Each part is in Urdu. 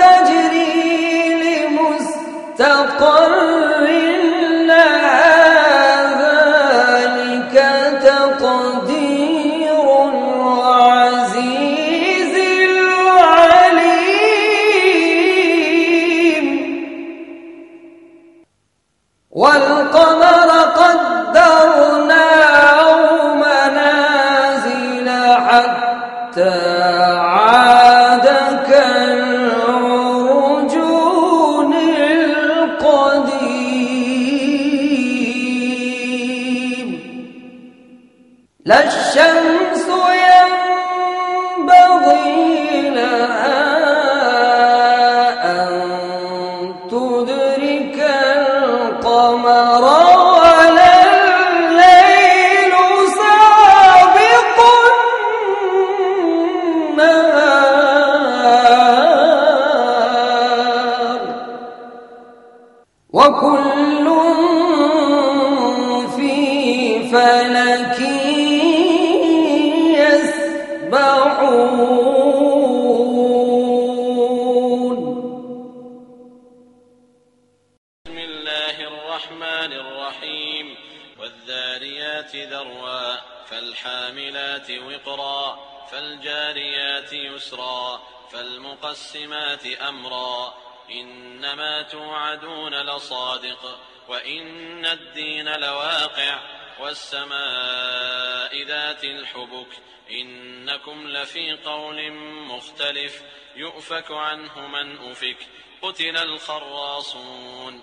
تجري لمستقر لا الشمس فالجاريات يسرا فالمقسمات أمرا. إنما توعدون لصادق وإن الدين لواقع والسماء ذات الحبك. إنكم لفي قول مختلف يؤفك عنه من أفك. قتل الخراصون.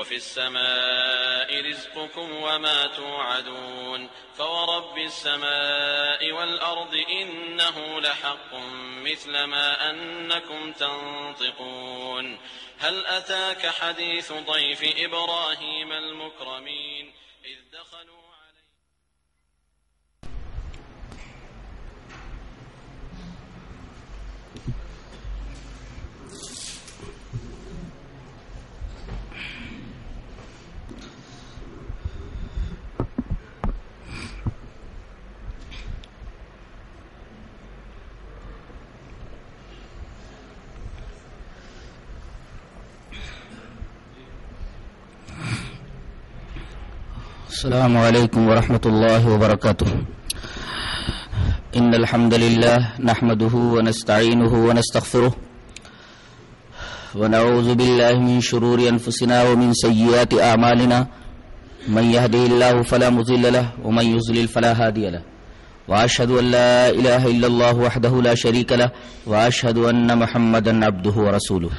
وفي السماء رزقكم وما توعدون فورب السماء والأرض إنه لحق مثل ما أنكم تنطقون هل أتاك حديث ضيف إبراهيم المكرمين إذ دخلوا السلام عليكم ورحمة الله وبركاته. إن الحمد لله نحمده ونستعينه ونستغفره ونعوذ بالله من شرور أنفسنا ومن سيئات أعمالنا. من يهده الله فلا مضل له ومن يضلل فلا هادي له. وأشهد أن لا إله إلا الله وحده لا شريك له وأشهد أن محمدا عبده ورسوله.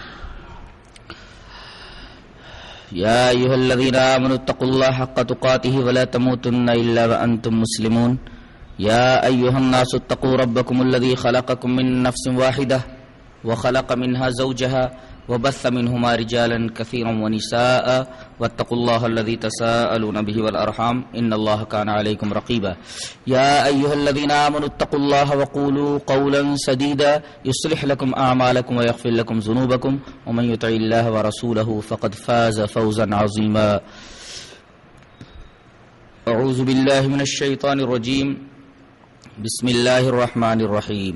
يا أيها الذين آمنوا اتقوا الله حق تقاته ولا تموتن إلا وأنتم مسلمون. يا أيها الناس اتقوا ربكم الذي خلقكم من نفس واحدة وخلق منها زوجها وبث منهما رجالا كثيرا ونساء واتقوا الله الذي تساءلون به والأرحام إن الله كان عليكم رقيبا. يا أيها الذين آمنوا اتقوا الله وقولوا قولا سديدا يصلح لكم أعمالكم ويغفر لكم ذنوبكم ومن يطع الله ورسوله فقد فاز فوزا عظيما. أعوذ بالله من الشيطان الرجيم. بسم الله الرحمن الرحيم.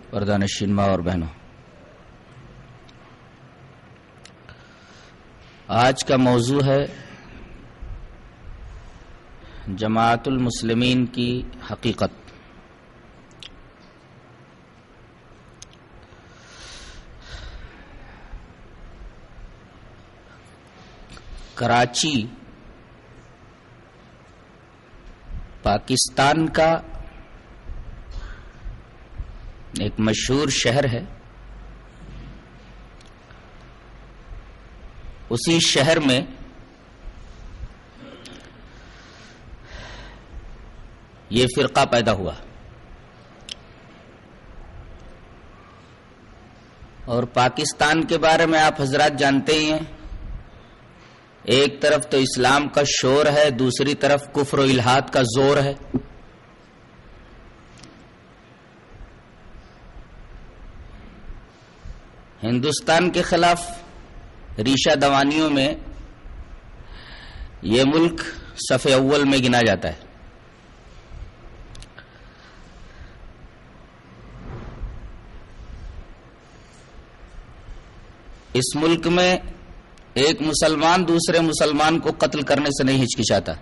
پردانشین ماں اور بہنوں۔ آج کا موضوع ہے جماعت المسلمین کی حقیقت۔ کراچی، پاکستان کا ایک مشہور شہر ہے۔ اسی شہر میں یہ فرقہ پیدا ہوا۔ اور پاکستان کے بارے میں آپ حضرات جانتے ہی ہیں۔ ایک طرف تو اسلام کا شور ہے، دوسری طرف کفر و الحاد کا زور ہے۔ ہندوستان کے خلاف ریشہ دوانیوں میں یہ ملک صف اول میں گنا جاتا ہے۔ اس ملک میں ایک مسلمان دوسرے مسلمان کو قتل کرنے سے نہیں ہچکچاتا۔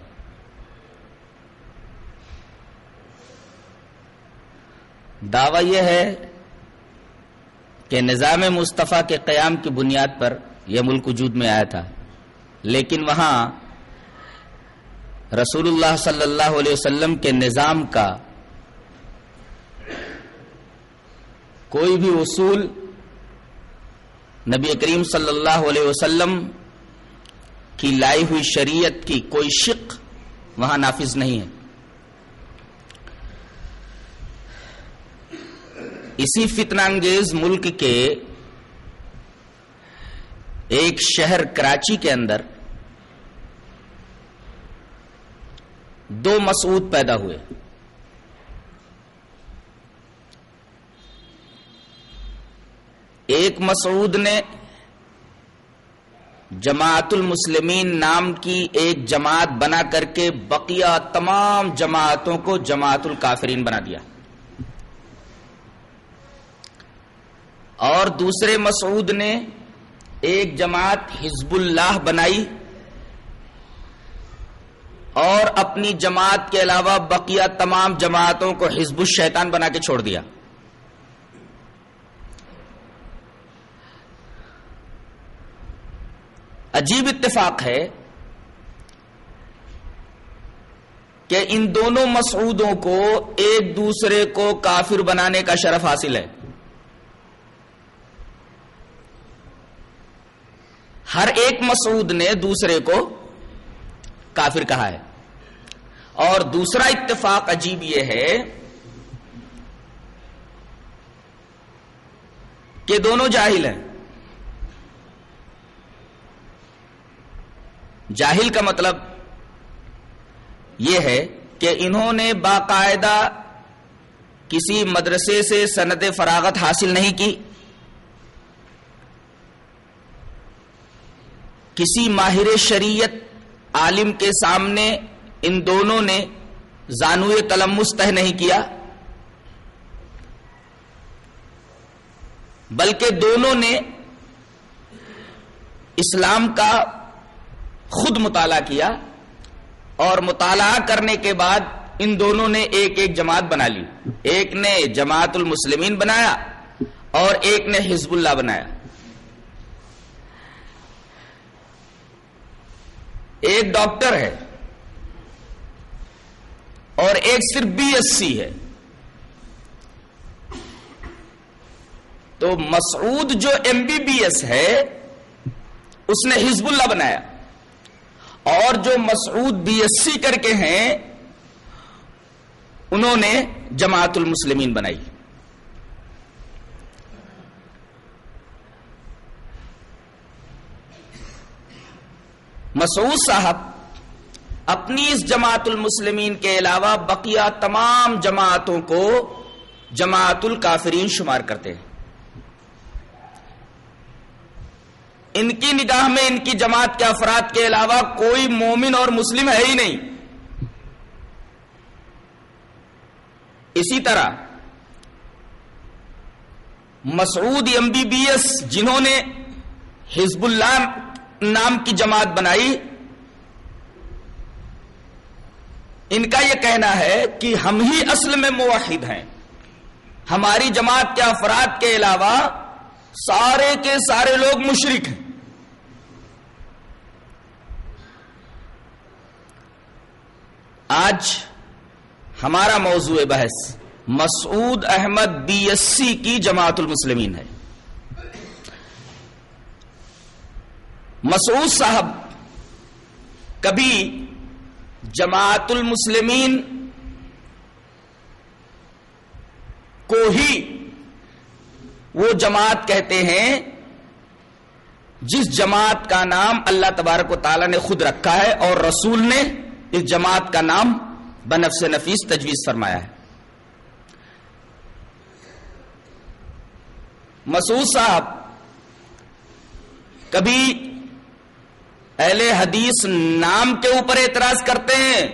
دعویٰ یہ ہے کہ نظام مصطفیٰ کے قیام کی بنیاد پر یہ ملک وجود میں آیا تھا۔ لیکن وہاں رسول اللہ صلی اللہ علیہ وسلم کے نظام کا کوئی بھی اصول نبی کریم صلی اللہ علیہ وسلم کی لائی ہوئی شریعت کی کوئی شق وہاں نافذ نہیں ہے۔ اسی فتنہ انگیز ملک کے ایک شہر کراچی کے اندر دو مسعود پیدا ہوئے۔ ایک مسعود نے جماعت المسلمین نام کی ایک جماعت بنا کر کے بقیہ تمام جماعتوں کو جماعت الکافرین بنا دیا۔ اور دوسرے مسعود نے ایک جماعت حزب اللہ بنائی اور اپنی جماعت کے علاوہ بقیہ تمام جماعتوں کو حزب الشیطان بنا کے چھوڑ دیا۔ عجیب اتفاق ہے کہ ان دونوں مسعودوں کو ایک دوسرے کو کافر بنانے کا شرف حاصل ہے۔ ہر ایک مسعود نے دوسرے کو کافر کہا ہے۔ اور دوسرا اتفاق عجیب یہ ہے کہ دونوں جاہل ہیں۔ جاہل کا مطلب یہ ہے کہ انہوں نے باقاعدہ کسی مدرسے سے سند فراغت حاصل نہیں کی۔ کسی ماہر شریعت عالم کے سامنے ان دونوں نے زانوی تلمس تہ نہیں کیا، بلکہ دونوں نے اسلام کا خود مطالعہ کیا اور مطالعہ کرنے کے بعد ان دونوں نے ایک ایک جماعت بنا لی۔ ایک نے جماعت المسلمین بنایا اور ایک نے حزب اللہ بنایا۔ ایک ڈاکٹر ہے اور ایک صرف بی ایس سی ہے۔ تو مسعود جو ایم بی بی ایس ہے، اس نے حزب اللہ بنایا۔ اور جو مسعود بی ایس سی کر کے ہیں، انہوں نے جماعت المسلمین بنائی۔ مسعود صاحب، اپنی اس جماعت المسلمین کے علاوہ بقیہ تمام جماعتوں کو جماعت الکافرین شمار کرتے ہیں۔ ان کی نگاہ میں ان کی جماعت کے افراد کے علاوہ کوئی مومن اور مسلم ہے ہی نہیں۔ اسی طرح، Masood M B B S, جنہوں نے حزب اللہ نام کی جماعت بنائی۔ ان کا یہ کہنا ہے کہ ہم ہی اصل میں موحد ہیں۔ ہماری جماعت کے افراد کے علاوہ سارے کے سارے لوگ مشرک ہیں۔ آج ہمارا موضوع بحث Masood Ahmad B S C کی جماعت المسلمین ہے۔ مسعود صاحب، کبھی جماعت المسلمین کو ہی وہ جماعت کہتے ہیں جس جماعت کا نام اللہ تبارک و تعالی نے خود رکھا ہے اور رسول نے اس جماعت کا نام بنفس نفیس تجویز فرمایا ہے۔ مسعود صاحب، کبھی اہل حدیث نام کے اوپر اعتراض کرتے ہیں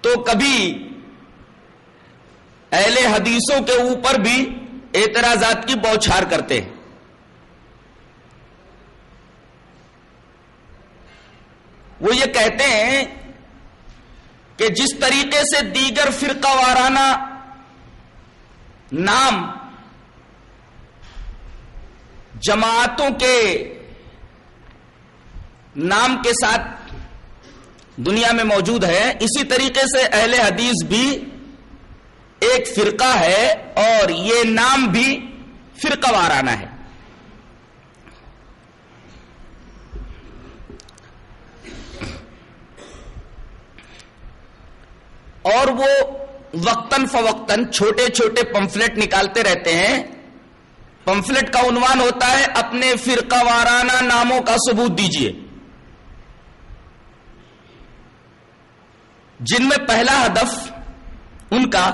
تو کبھی اہل حدیثوں کے اوپر بھی اعتراضات کی بوچھار کرتے ہیں۔ وہ یہ کہتے ہیں کہ جس طریقے سے دیگر فرقہ وارانہ نام جماعتوں کے نام کے ساتھ دنیا میں موجود ہے اسی طریقے سے اہل حدیث بھی ایک فرقہ ہے اور یہ نام بھی فرقہ وارانہ ہے۔ اور وہ وقتاً فوقتاً چھوٹے چھوٹے پمفلٹ نکالتے رہتے ہیں۔ پمفلٹ کا عنوان ہوتا ہے اپنے فرقہ وارانہ ناموں کا ثبوت دیجیے جن میں پہلا ہدف ان کا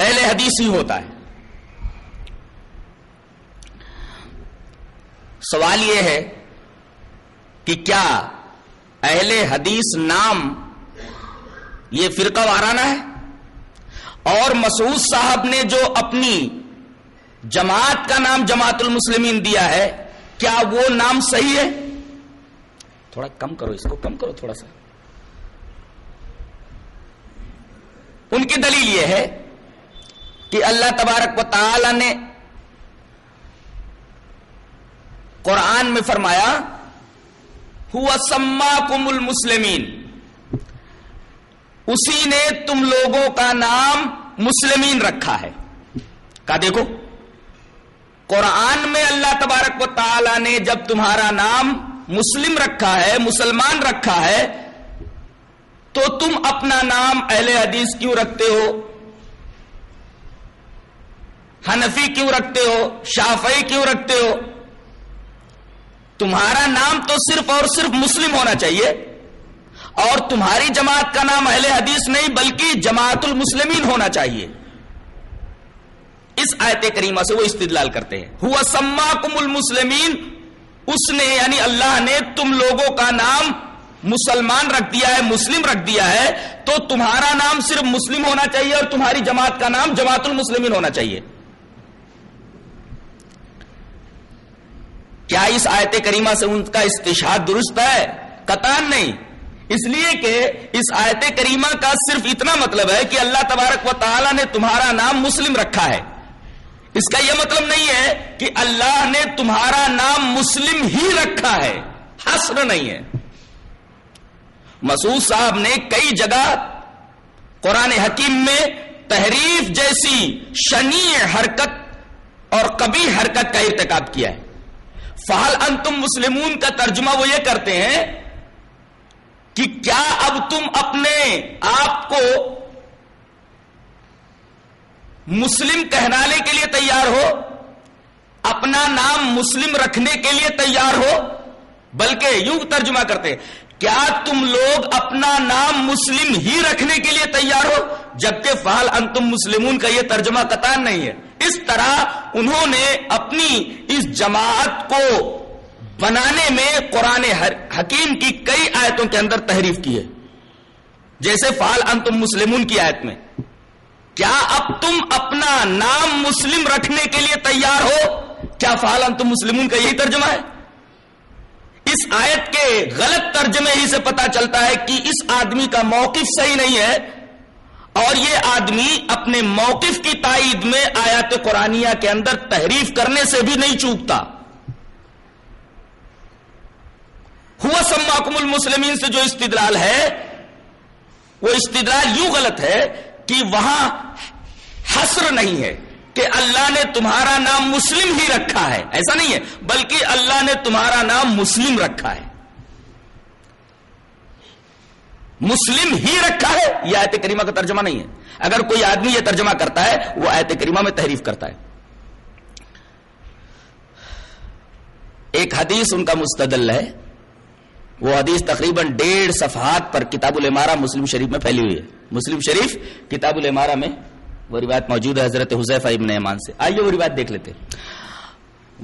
اہل حدیث ہی ہوتا ہے۔ سوال یہ ہے کہ کیا اہل حدیث نام یہ فرقہ وارانہ ہے؟ اور مسعود صاحب نے جو اپنی جماعت کا نام جماعت المسلمین دیا ہے، کیا وہ نام صحیح ہے؟ تھوڑا کم کرو اس کو، کم کرو تھوڑا سا۔ ان کی دلیل یہ ہے کہ اللہ تبارک و تعالی نے قرآن میں فرمایا، ہوا سما کم المسلمین اسی نے تم لوگوں کا نام مسلمین رکھا ہے۔ کا دیکھو، قرآن میں اللہ تبارک و تعالی نے جب تمہارا نام مسلم رکھا ہے، مسلمان رکھا ہے، تو تم اپنا نام اہل حدیث کیوں رکھتے ہو؟ حنفی کیوں رکھتے ہو؟ شافعی کیوں رکھتے ہو؟ تمہارا نام تو صرف اور صرف مسلم ہونا چاہیے۔ اور تمہاری جماعت کا نام اہل حدیث نہیں، بلکہ جماعت المسلمین ہونا چاہیے۔ اس آیت کریمہ سے وہ استدلال کرتے ہیں۔ ہوا سما کم المسلمین اس نے یعنی اللہ نے تم لوگوں کا نام مسلمان رکھ دیا ہے، مسلم رکھ دیا ہے، تو تمہارا نام صرف مسلم ہونا چاہیے اور تمہاری جماعت کا نام جماعت المسلمین ہونا چاہیے۔ کیا اس آیت کریمہ سے ان کا استشاد درست ہے؟ قطان نہیں۔ اس لیے کہ اس آیت کریمہ کا صرف اتنا مطلب ہے کہ اللہ تبارک و تعالی نے تمہارا نام مسلم رکھا ہے۔ اس کا یہ مطلب نہیں ہے کہ اللہ نے تمہارا نام مسلم ہی رکھا ہے، حسر نہیں ہے۔ مسعود صاحب نے کئی جگہ قرآن حکیم میں تحریف جیسی شنی حرکت اور کبھی حرکت کا ارتکاب کیا ہے۔ فہل انتم مسلمون کا ترجمہ وہ یہ کرتے ہیں کہ کیا اب تم اپنے آپ کو مسلم کہنانے کے لیے تیار ہو، اپنا نام مسلم رکھنے کے لیے تیار ہو، بلکہ یوں ترجمہ کرتے، کیا تم لوگ اپنا نام مسلم ہی رکھنے کے لیے تیار ہو؟ جبکہ فعال انتم مسلمون کا یہ ترجمہ قطان نہیں ہے۔ اس طرح انہوں نے اپنی اس جماعت کو بنانے میں قرآن حکیم کی کئی آیتوں کے اندر تحریف کی ہے۔ جیسے فعال انتم مسلمون کی آیت میں۔ کیا اب تم اپنا نام مسلم رکھنے کے لیے تیار ہو؟ کیا فعال انتم مسلمون کا یہی ترجمہ ہے؟ اس آیت کے غلط ترجمے ہی سے پتا چلتا ہے کہ اس آدمی کا موقف صحیح نہیں ہے اور یہ آدمی اپنے موقف کی تائید میں آیات قرآنیہ کے اندر تحریف کرنے سے بھی نہیں چوکتا۔ ہوا سماکم المسلمین سے جو استدلال ہے، وہ استدلال یوں غلط ہے کہ وہاں حسر نہیں ہے کہ اللہ نے تمہارا نام مسلم ہی رکھا ہے۔ ایسا نہیں ہے، بلکہ اللہ نے تمہارا نام مسلم رکھا ہے۔ مسلم ہی رکھا ہے، یہ آیت کریمہ کا ترجمہ نہیں ہے۔ اگر کوئی آدمی یہ ترجمہ کرتا ہے، وہ آیت کریمہ میں تحریف کرتا ہے۔ ایک حدیث ان کا مستدل ہے۔ وہ حدیث تقریباً ڈیڑھ صفحات پر کتاب المارہ مسلم شریف میں پھیلی ہوئی ہے۔ مسلم شریف کتاب المارہ میں وہ روایت موجود ہے حضرت حضیفہ ابن ایمان سے۔ آئیے وہ روایت دیکھ لیتے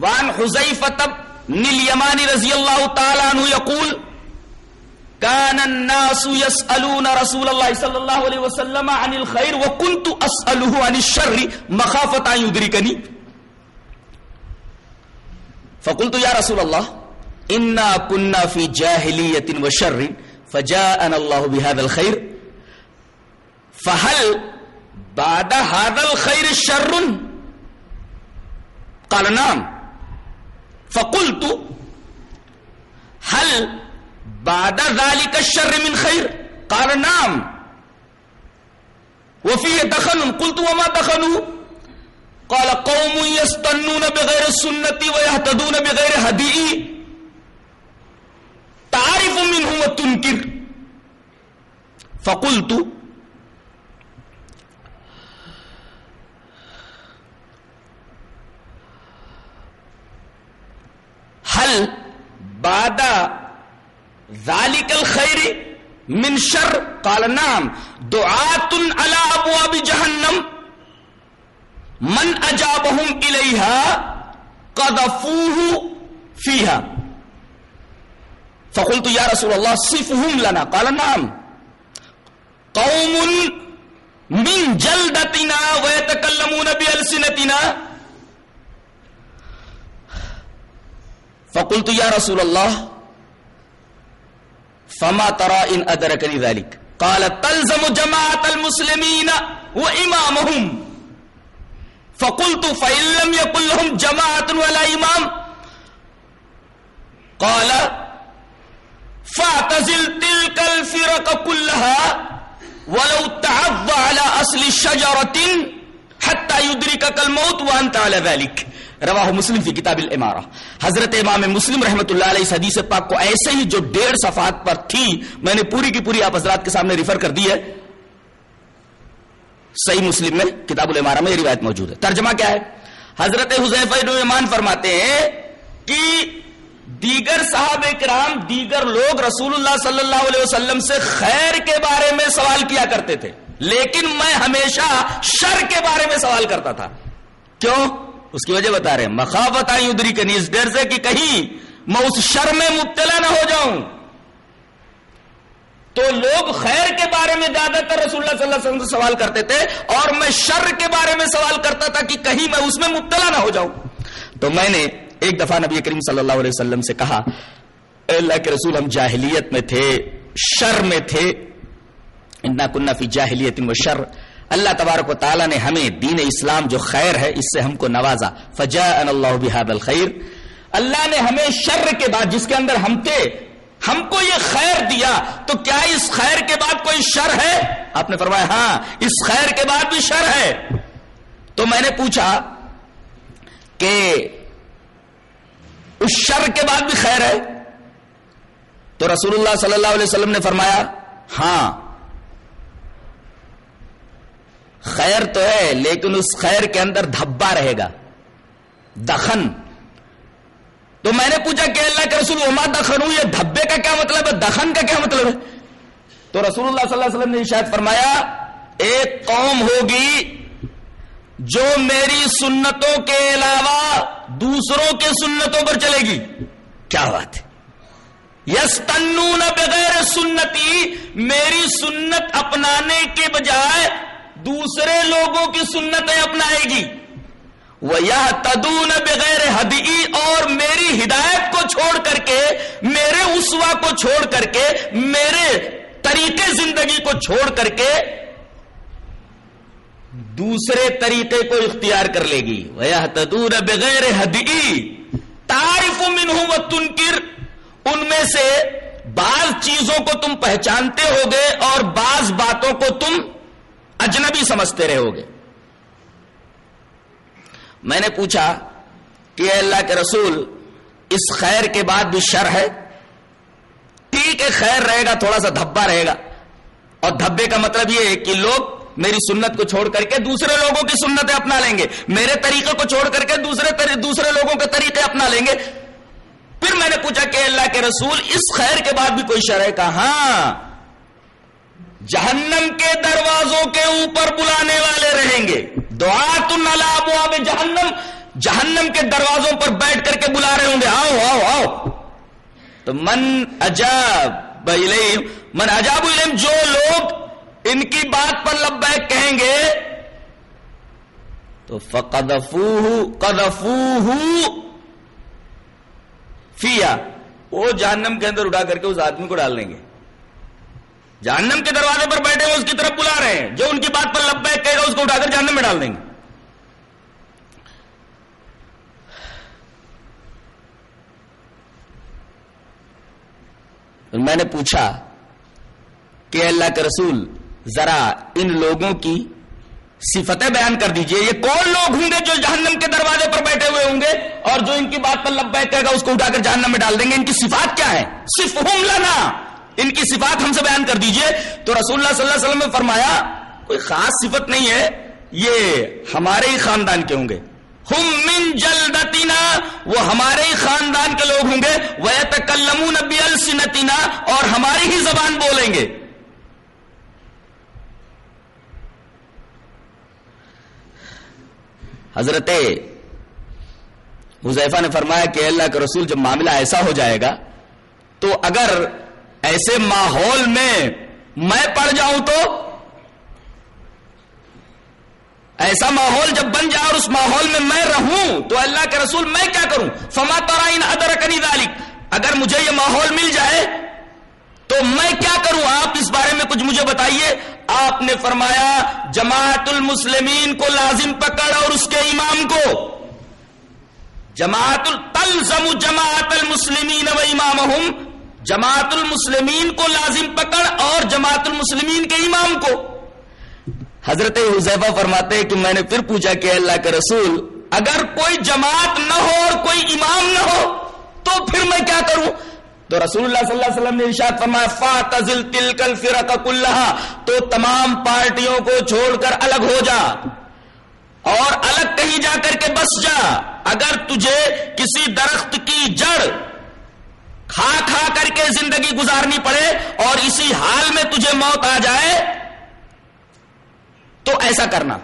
وان حذیفہ نیل یمانی رضی اللہ تعالی عنہ یقول كان الناس يسألون رسول الله صلى الله عليه وسلم عن الخير وكنت أسأله عن الشر مخافة أن يدركني فقلت يا رسول الله إنا كنا في جاهلية وشر فجاءنا الله بهذا الخير فهل بعد هذا الخير شر قال نعم فقلت هل بعد ذلك الشر من خير قال نعم وفيه دخل قلت وما دخلوا قال قوم يستنون بغير السنة ويهتدون بغير هدئي تعرف منه وتنكر فقلت هل بعد ذلك الخير من شر؟ قال نعم. دعاة على أبواب جهنم. من أجابهم إليها قذفوه فيها. فقلت يا رسول الله صفهم لنا. قال نعم. قوم من جلدتنا ويتكلمون بألسنتنا. فقلت يا رسول الله فما ترى إن أدركني ذلك؟ قال تلزم جماعة المسلمين وإمامهم. فقلت فإن لم يكن لهم جماعة ولا إمام. قال فاعتزل تلك الفرق كلها ولو تعض على أصل الشجرة حتى يدركك الموت وأنت على ذلك. رواہ مسلم فی کتاب الامارہ حضرت امام مسلم رحمت اللہ علیہ اس حدیث پاک کو ایسے ہی جو ڈیڑھ صفحات پر تھی، میں نے پوری کی پوری آپ حضرات کے سامنے ریفر کر دی ہے۔ صحیح مسلم میں کتاب الامارہ میں یہ روایت موجود ہے۔ ترجمہ کیا ہے؟ حضرت حضیفہ ایمان فرماتے ہیں کہ دیگر صاحب کرام، دیگر لوگ رسول اللہ صلی اللہ علیہ وسلم سے خیر کے بارے میں سوال کیا کرتے تھے۔ لیکن میں ہمیشہ شر کے بارے میں سوال کرتا تھا۔ کیوں؟ اس کی وجہ بتا رہے ہیں۔ مخافت آئی ادری کنی اس ڈر سے کہ کہیں میں اس شر میں مبتلا نہ ہو جاؤں۔ تو لوگ خیر کے بارے میں زیادہ تر رسول اللہ صلی اللہ علیہ وسلم سے سوال کرتے تھے اور میں شر کے بارے میں سوال کرتا تھا کہ کہیں میں اس میں مبتلا نہ ہو جاؤں۔ تو میں نے ایک دفعہ نبی کریم صلی اللہ علیہ وسلم سے کہا، اے اللہ کے رسول، ہم جاہلیت میں تھے، شر میں تھے۔ انا کنہ فی جاہلیت و شر۔ اللہ تبارک و تعالیٰ نے ہمیں دین اسلام جو خیر ہے، اس سے ہم کو نوازا۔ فجا اللہ بحاد الخیر۔ اللہ نے ہمیں شر کے بعد جس کے اندر ہم تھے، ہم کو یہ خیر دیا۔ تو کیا اس خیر کے بعد کوئی شر ہے؟ آپ نے فرمایا ہاں اس خیر کے بعد بھی شر ہے۔ تو میں نے پوچھا کہ اس شر کے بعد بھی خیر ہے؟ تو رسول اللہ صلی اللہ علیہ وسلم نے فرمایا ہاں خیر تو ہے، لیکن اس خیر کے اندر دھبا رہے گا، دخن۔ تو میں نے پوچھا کہ اللہ کے رسول وما دخن ہوں؟ یہ دھبے کا کیا مطلب ہے؟ دخن کا کیا مطلب ہے؟ تو رسول اللہ صلی اللہ علیہ وسلم نے شاید فرمایا، ایک قوم ہوگی جو میری سنتوں کے علاوہ دوسروں کے سنتوں پر چلے گی۔ کیا بات ہے؟ یس تنون بغیر سنتی، میری سنت اپنانے کے بجائے دوسرے لوگوں کی سنتیں اپنائے گی۔ وہ یہ تدون بغیر حدی اور میری ہدایت کو چھوڑ کر کے، میرے اسوا کو چھوڑ کر کے، میرے طریقے زندگی کو چھوڑ کر کے دوسرے طریقے کو اختیار کر لے گی۔ وہ تدور بغیر حدی تعریف من تنکر ان میں سے بعض چیزوں کو تم پہچانتے ہو گے اور بعض باتوں کو تم اجنبی سمجھتے رہو گے میں نے پوچھا کہ اللہ کے رسول، اس خیر کے بعد بھی شر ہے؟ ٹھیک ہے، خیر رہے گا، تھوڑا سا دھبا رہے گا۔ اور دھبے کا مطلب یہ ہے کہ لوگ میری سنت کو چھوڑ کر کے دوسرے لوگوں کی سنتیں اپنا لیں گے۔ میرے طریقے کو چھوڑ کر کے دوسرے دوسرے لوگوں کے طریقے اپنا لیں گے۔ پھر میں نے پوچھا کہ اللہ کے رسول اس خیر کے بعد بھی کوئی شرح کا ہاں جہنم کے دروازوں کے اوپر بلانے والے رہیں گے۔ دعا تن اب جہنم۔ جہنم کے دروازوں پر بیٹھ کر کے بلا رہے ہوں گے۔ آؤ آؤ آؤ۔ تو من عجاب من عجاب علم جو لوگ ان کی بات پر لبیک کہیں گے، تو فقدفو قدفو فیا وہ جہنم کے اندر اٹھا کر کے اس آدمی کو ڈال دیں گے۔ جہنم کے دروازے پر بیٹھے ہوئے اس کی طرف بلا رہے ہیں۔ جو ان کی بات پر لبیک کہے گا، اس کو اٹھا کر جہنم میں ڈال دیں گے۔ میں نے پوچھا کہ اللہ کے رسول ذرا ان لوگوں کی صفتیں بیان کر دیجیے۔ یہ کون لوگ ہوں گے جو جہنم کے دروازے پر بیٹھے ہوئے ہوں گے اور جو ان کی بات پر لب کہے گا، اس کو اٹھا کر جہنم میں ڈال دیں گے۔ ان کی صفات کیا ہے صرف ہم لنا۔ ان کی صفات ہم سے بیان کر دیجیے۔ تو رسول اللہ صلی اللہ علیہ وسلم نے فرمایا، کوئی خاص صفت نہیں ہے، یہ ہمارے ہی خاندان کے ہوں گے۔ ہم من جلدتنا، وہ ہمارے ہی خاندان کے لوگ ہوں گے۔ وہ تکلمون السنتنا اور ہماری ہی زبان بولیں گے۔ حضرت حذیفہ نے فرمایا کہ اللہ کے رسول جب معاملہ ایسا ہو جائے گا تو اگر ایسے ماحول میں میں پڑ جاؤں تو ایسا ماحول جب بن جائے اور اس ماحول میں میں رہوں تو اللہ کے رسول میں کیا کروں؟ فما ترائن ادر کنی اگر مجھے یہ ماحول مل جائے تو میں کیا کروں؟ آپ اس بارے میں کچھ مجھے بتائیے۔ آپ نے فرمایا، جماعت المسلمین کو لازم پکڑ اور اس کے امام کو۔ جماعت تلزم جماعت المسلمین و امام جماعت المسلمین کو لازم پکڑ اور جماعت المسلمین کے امام کو۔ حضرت حذیفہ فرماتے کہ میں نے پھر پوچھا کہ اللہ کے رسول، اگر کوئی جماعت نہ ہو اور کوئی امام نہ ہو، تو پھر میں کیا کروں؟ تو رسول اللہ صلی اللہ علیہ وسلم نے ارشاد فرمایا فاتزل تلکل فرق کلہا تو تمام پارٹیوں کو چھوڑ کر الگ ہو جا۔ اور الگ کہیں جا کر کے بس جا۔ اگر تجھے کسی درخت کی جڑ کھا کھا کر کے زندگی گزارنی پڑے اور اسی حال میں تجھے موت آ جائے، تو ایسا کرنا۔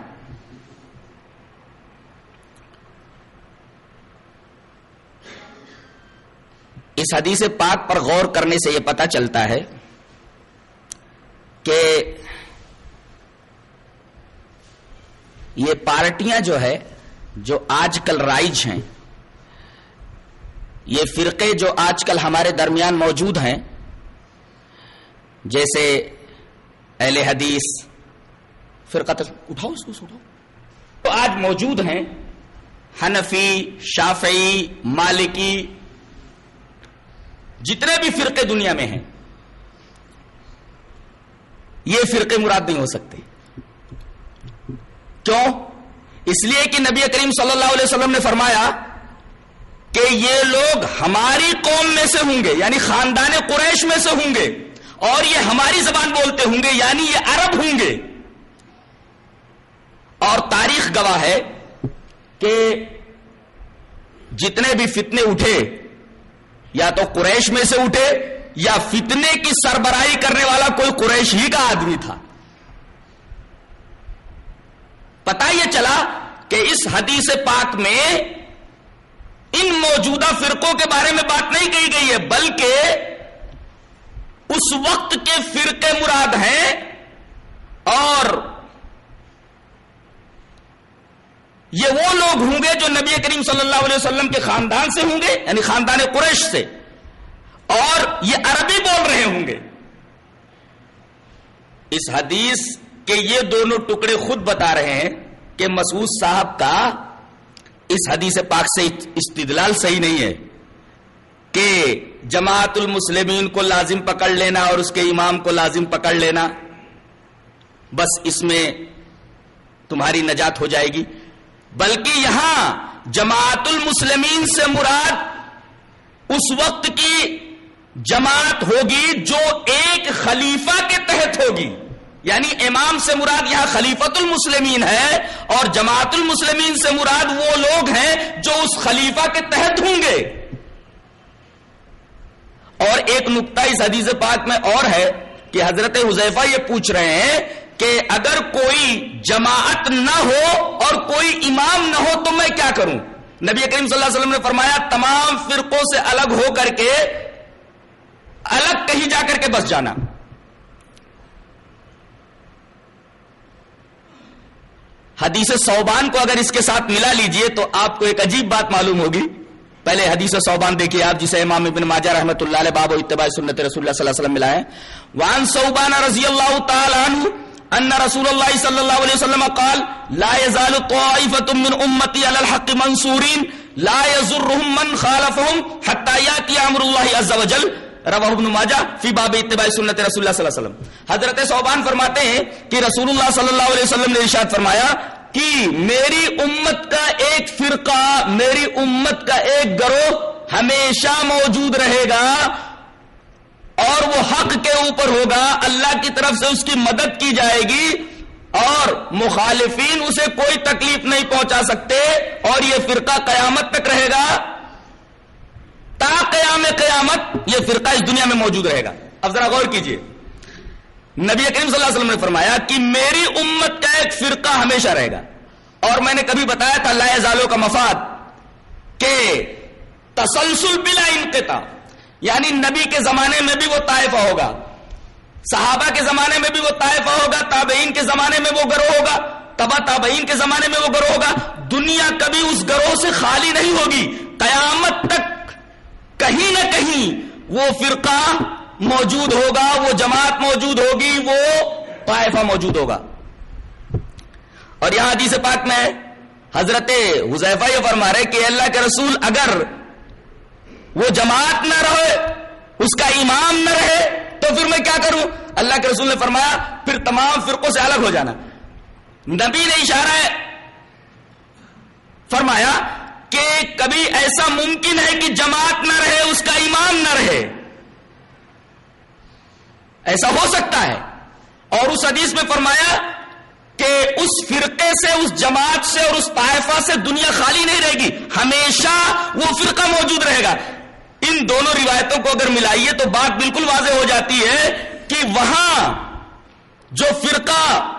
اس حدیث پاک پر غور کرنے سے یہ پتا چلتا ہے کہ یہ پارٹیاں جو ہے، جو آج کل رائج ہیں، یہ فرقے جو آج کل ہمارے درمیان موجود ہیں، جیسے اہل حدیث، فرقہ اٹھاؤ اس کو اٹھاؤ۔ تو آج موجود ہیں، حنفی، شافعی، مالکی جتنے بھی فرقے دنیا میں ہیں، یہ فرقے مراد نہیں ہو سکتے۔ کیوں؟ اس لیے کہ نبی کریم صلی اللہ علیہ وسلم نے فرمایا کہ یہ لوگ ہماری قوم میں سے ہوں گے یعنی خاندان قریش میں سے ہوں گے، اور یہ ہماری زبان بولتے ہوں گے یعنی یہ عرب ہوں گے۔ اور تاریخ گواہ ہے کہ جتنے بھی فتنے اٹھے یا تو قریش میں سے اٹھے، یا فتنے کی سربراہی کرنے والا کوئی قریش ہی کا آدمی تھا۔ پتا یہ چلا کہ اس حدیث پاک میں ان موجودہ فرقوں کے بارے میں بات نہیں کہی گئی ہے، بلکہ اس وقت کے فرقے مراد ہیں اور یہ وہ لوگ ہوں گے جو نبی کریم صلی اللہ علیہ وسلم کے خاندان سے ہوں گے یعنی خاندان قریش سے۔ اور یہ عربی بول رہے ہوں گے۔ اس حدیث کے یہ دونوں ٹکڑے خود بتا رہے ہیں کہ مسعود صاحب کا اس حدیث پاک سے استدلال صحیح نہیں ہے کہ جماعت المسلمین کو لازم پکڑ لینا اور اس کے امام کو لازم پکڑ لینا، بس اس میں تمہاری نجات ہو جائے گی۔ بلکہ یہاں جماعت المسلمین سے مراد اس وقت کی جماعت ہوگی جو ایک خلیفہ کے تحت ہوگی۔ یعنی امام سے مراد یہاں خلیفت المسلمین ہے اور جماعت المسلمین سے مراد وہ لوگ ہیں جو اس خلیفہ کے تحت ہوں گے۔ اور ایک نقطہ اس حدیث پاک میں اور ہے کہ حضرت حذیفہ یہ پوچھ رہے ہیں کہ اگر کوئی جماعت نہ ہو اور کوئی امام نہ ہو تو میں کیا کروں؟ نبی کریم صلی اللہ علیہ وسلم نے فرمایا، تمام فرقوں سے الگ ہو کر کے، الگ کہیں جا کر کے بس جانا۔ حدیث صوبان کو اگر اس کے ساتھ ملا لیجیے تو آپ کو ایک عجیب بات معلوم ہوگی۔ پہلے حدیث صوبان دیکھیے آپ، جسے امام ابن ماجہ رحمۃ اللہ علیہ باب و اتباع سنت رسول اللہ صلی اللہ علیہ وسلم ملا ہے۔ وان صوبان رضی اللہ تعالی عنہ ان رسول اللہ صلی اللہ علیہ وسلم قال، لا يزال طائفة من امتی على الحق منصورین لا يزرهم من خالفهم حتى ياتي امر الله عز وجل. رواہ ابن ماجہ فی باب اتباع سنت رسول اللہ صلی اللہ علیہ وسلم. حضرت صوبان فرماتے ہیں کہ رسول اللہ صلی اللہ علیہ وسلم نے ارشاد فرمایا کہ میری امت کا ایک فرقہ، میری امت کا ایک گروہ ہمیشہ موجود رہے گا۔ اور وہ حق کے اوپر ہوگا، اللہ کی طرف سے اس کی مدد کی جائے گی اور مخالفین اسے کوئی تکلیف نہیں پہنچا سکتے اور یہ فرقہ قیامت تک رہے گا۔ تا قیام قیامت یہ فرقہ اس دنیا میں موجود رہے گا۔ اب ذرا غور کیجیے۔ نبی کریم صلی اللہ علیہ وسلم نے فرمایا کہ میری امت کا ایک فرقہ ہمیشہ رہے گا۔ اور میں نے کبھی بتایا تھا اللہ زالوں کا مفاد، کہ تسلسل بلا انقطاع۔ یعنی نبی کے زمانے میں بھی وہ طائفہ ہوگا۔ صحابہ کے زمانے میں بھی وہ طائفہ ہوگا، تابعین کے زمانے میں وہ گروہ ہوگا۔ تبا تابعین کے زمانے میں وہ گروہ ہوگا۔ دنیا کبھی اس گروہ سے خالی نہیں ہوگی۔ قیامت تک کہیں نہ کہیں وہ فرقہ موجود ہوگا، وہ جماعت موجود ہوگی، وہ طائفہ موجود ہوگا۔ اور یہاں حدیث پاک میں حضرت حذیفہ یہ فرما رہے کہ اللہ کے رسول اگر وہ جماعت نہ رہے، اس کا امام نہ رہے، تو پھر میں کیا کروں؟ اللہ کے رسول نے فرمایا، پھر تمام فرقوں سے الگ ہو جانا۔ نبی نے اشارہ ہے فرمایا کہ کبھی ایسا ممکن ہے کہ جماعت نہ رہے، اس کا امام نہ رہے۔ ایسا ہو سکتا ہے۔ اور اس حدیث میں فرمایا کہ اس فرقے سے، اس جماعت سے اور اس طائفہ سے دنیا خالی نہیں رہے گی۔ ہمیشہ وہ فرقہ موجود رہے گا۔ ان دونوں روایتوں کو اگر ملائیے تو بات بالکل واضح ہو جاتی ہے کہ وہاں جو فرقہ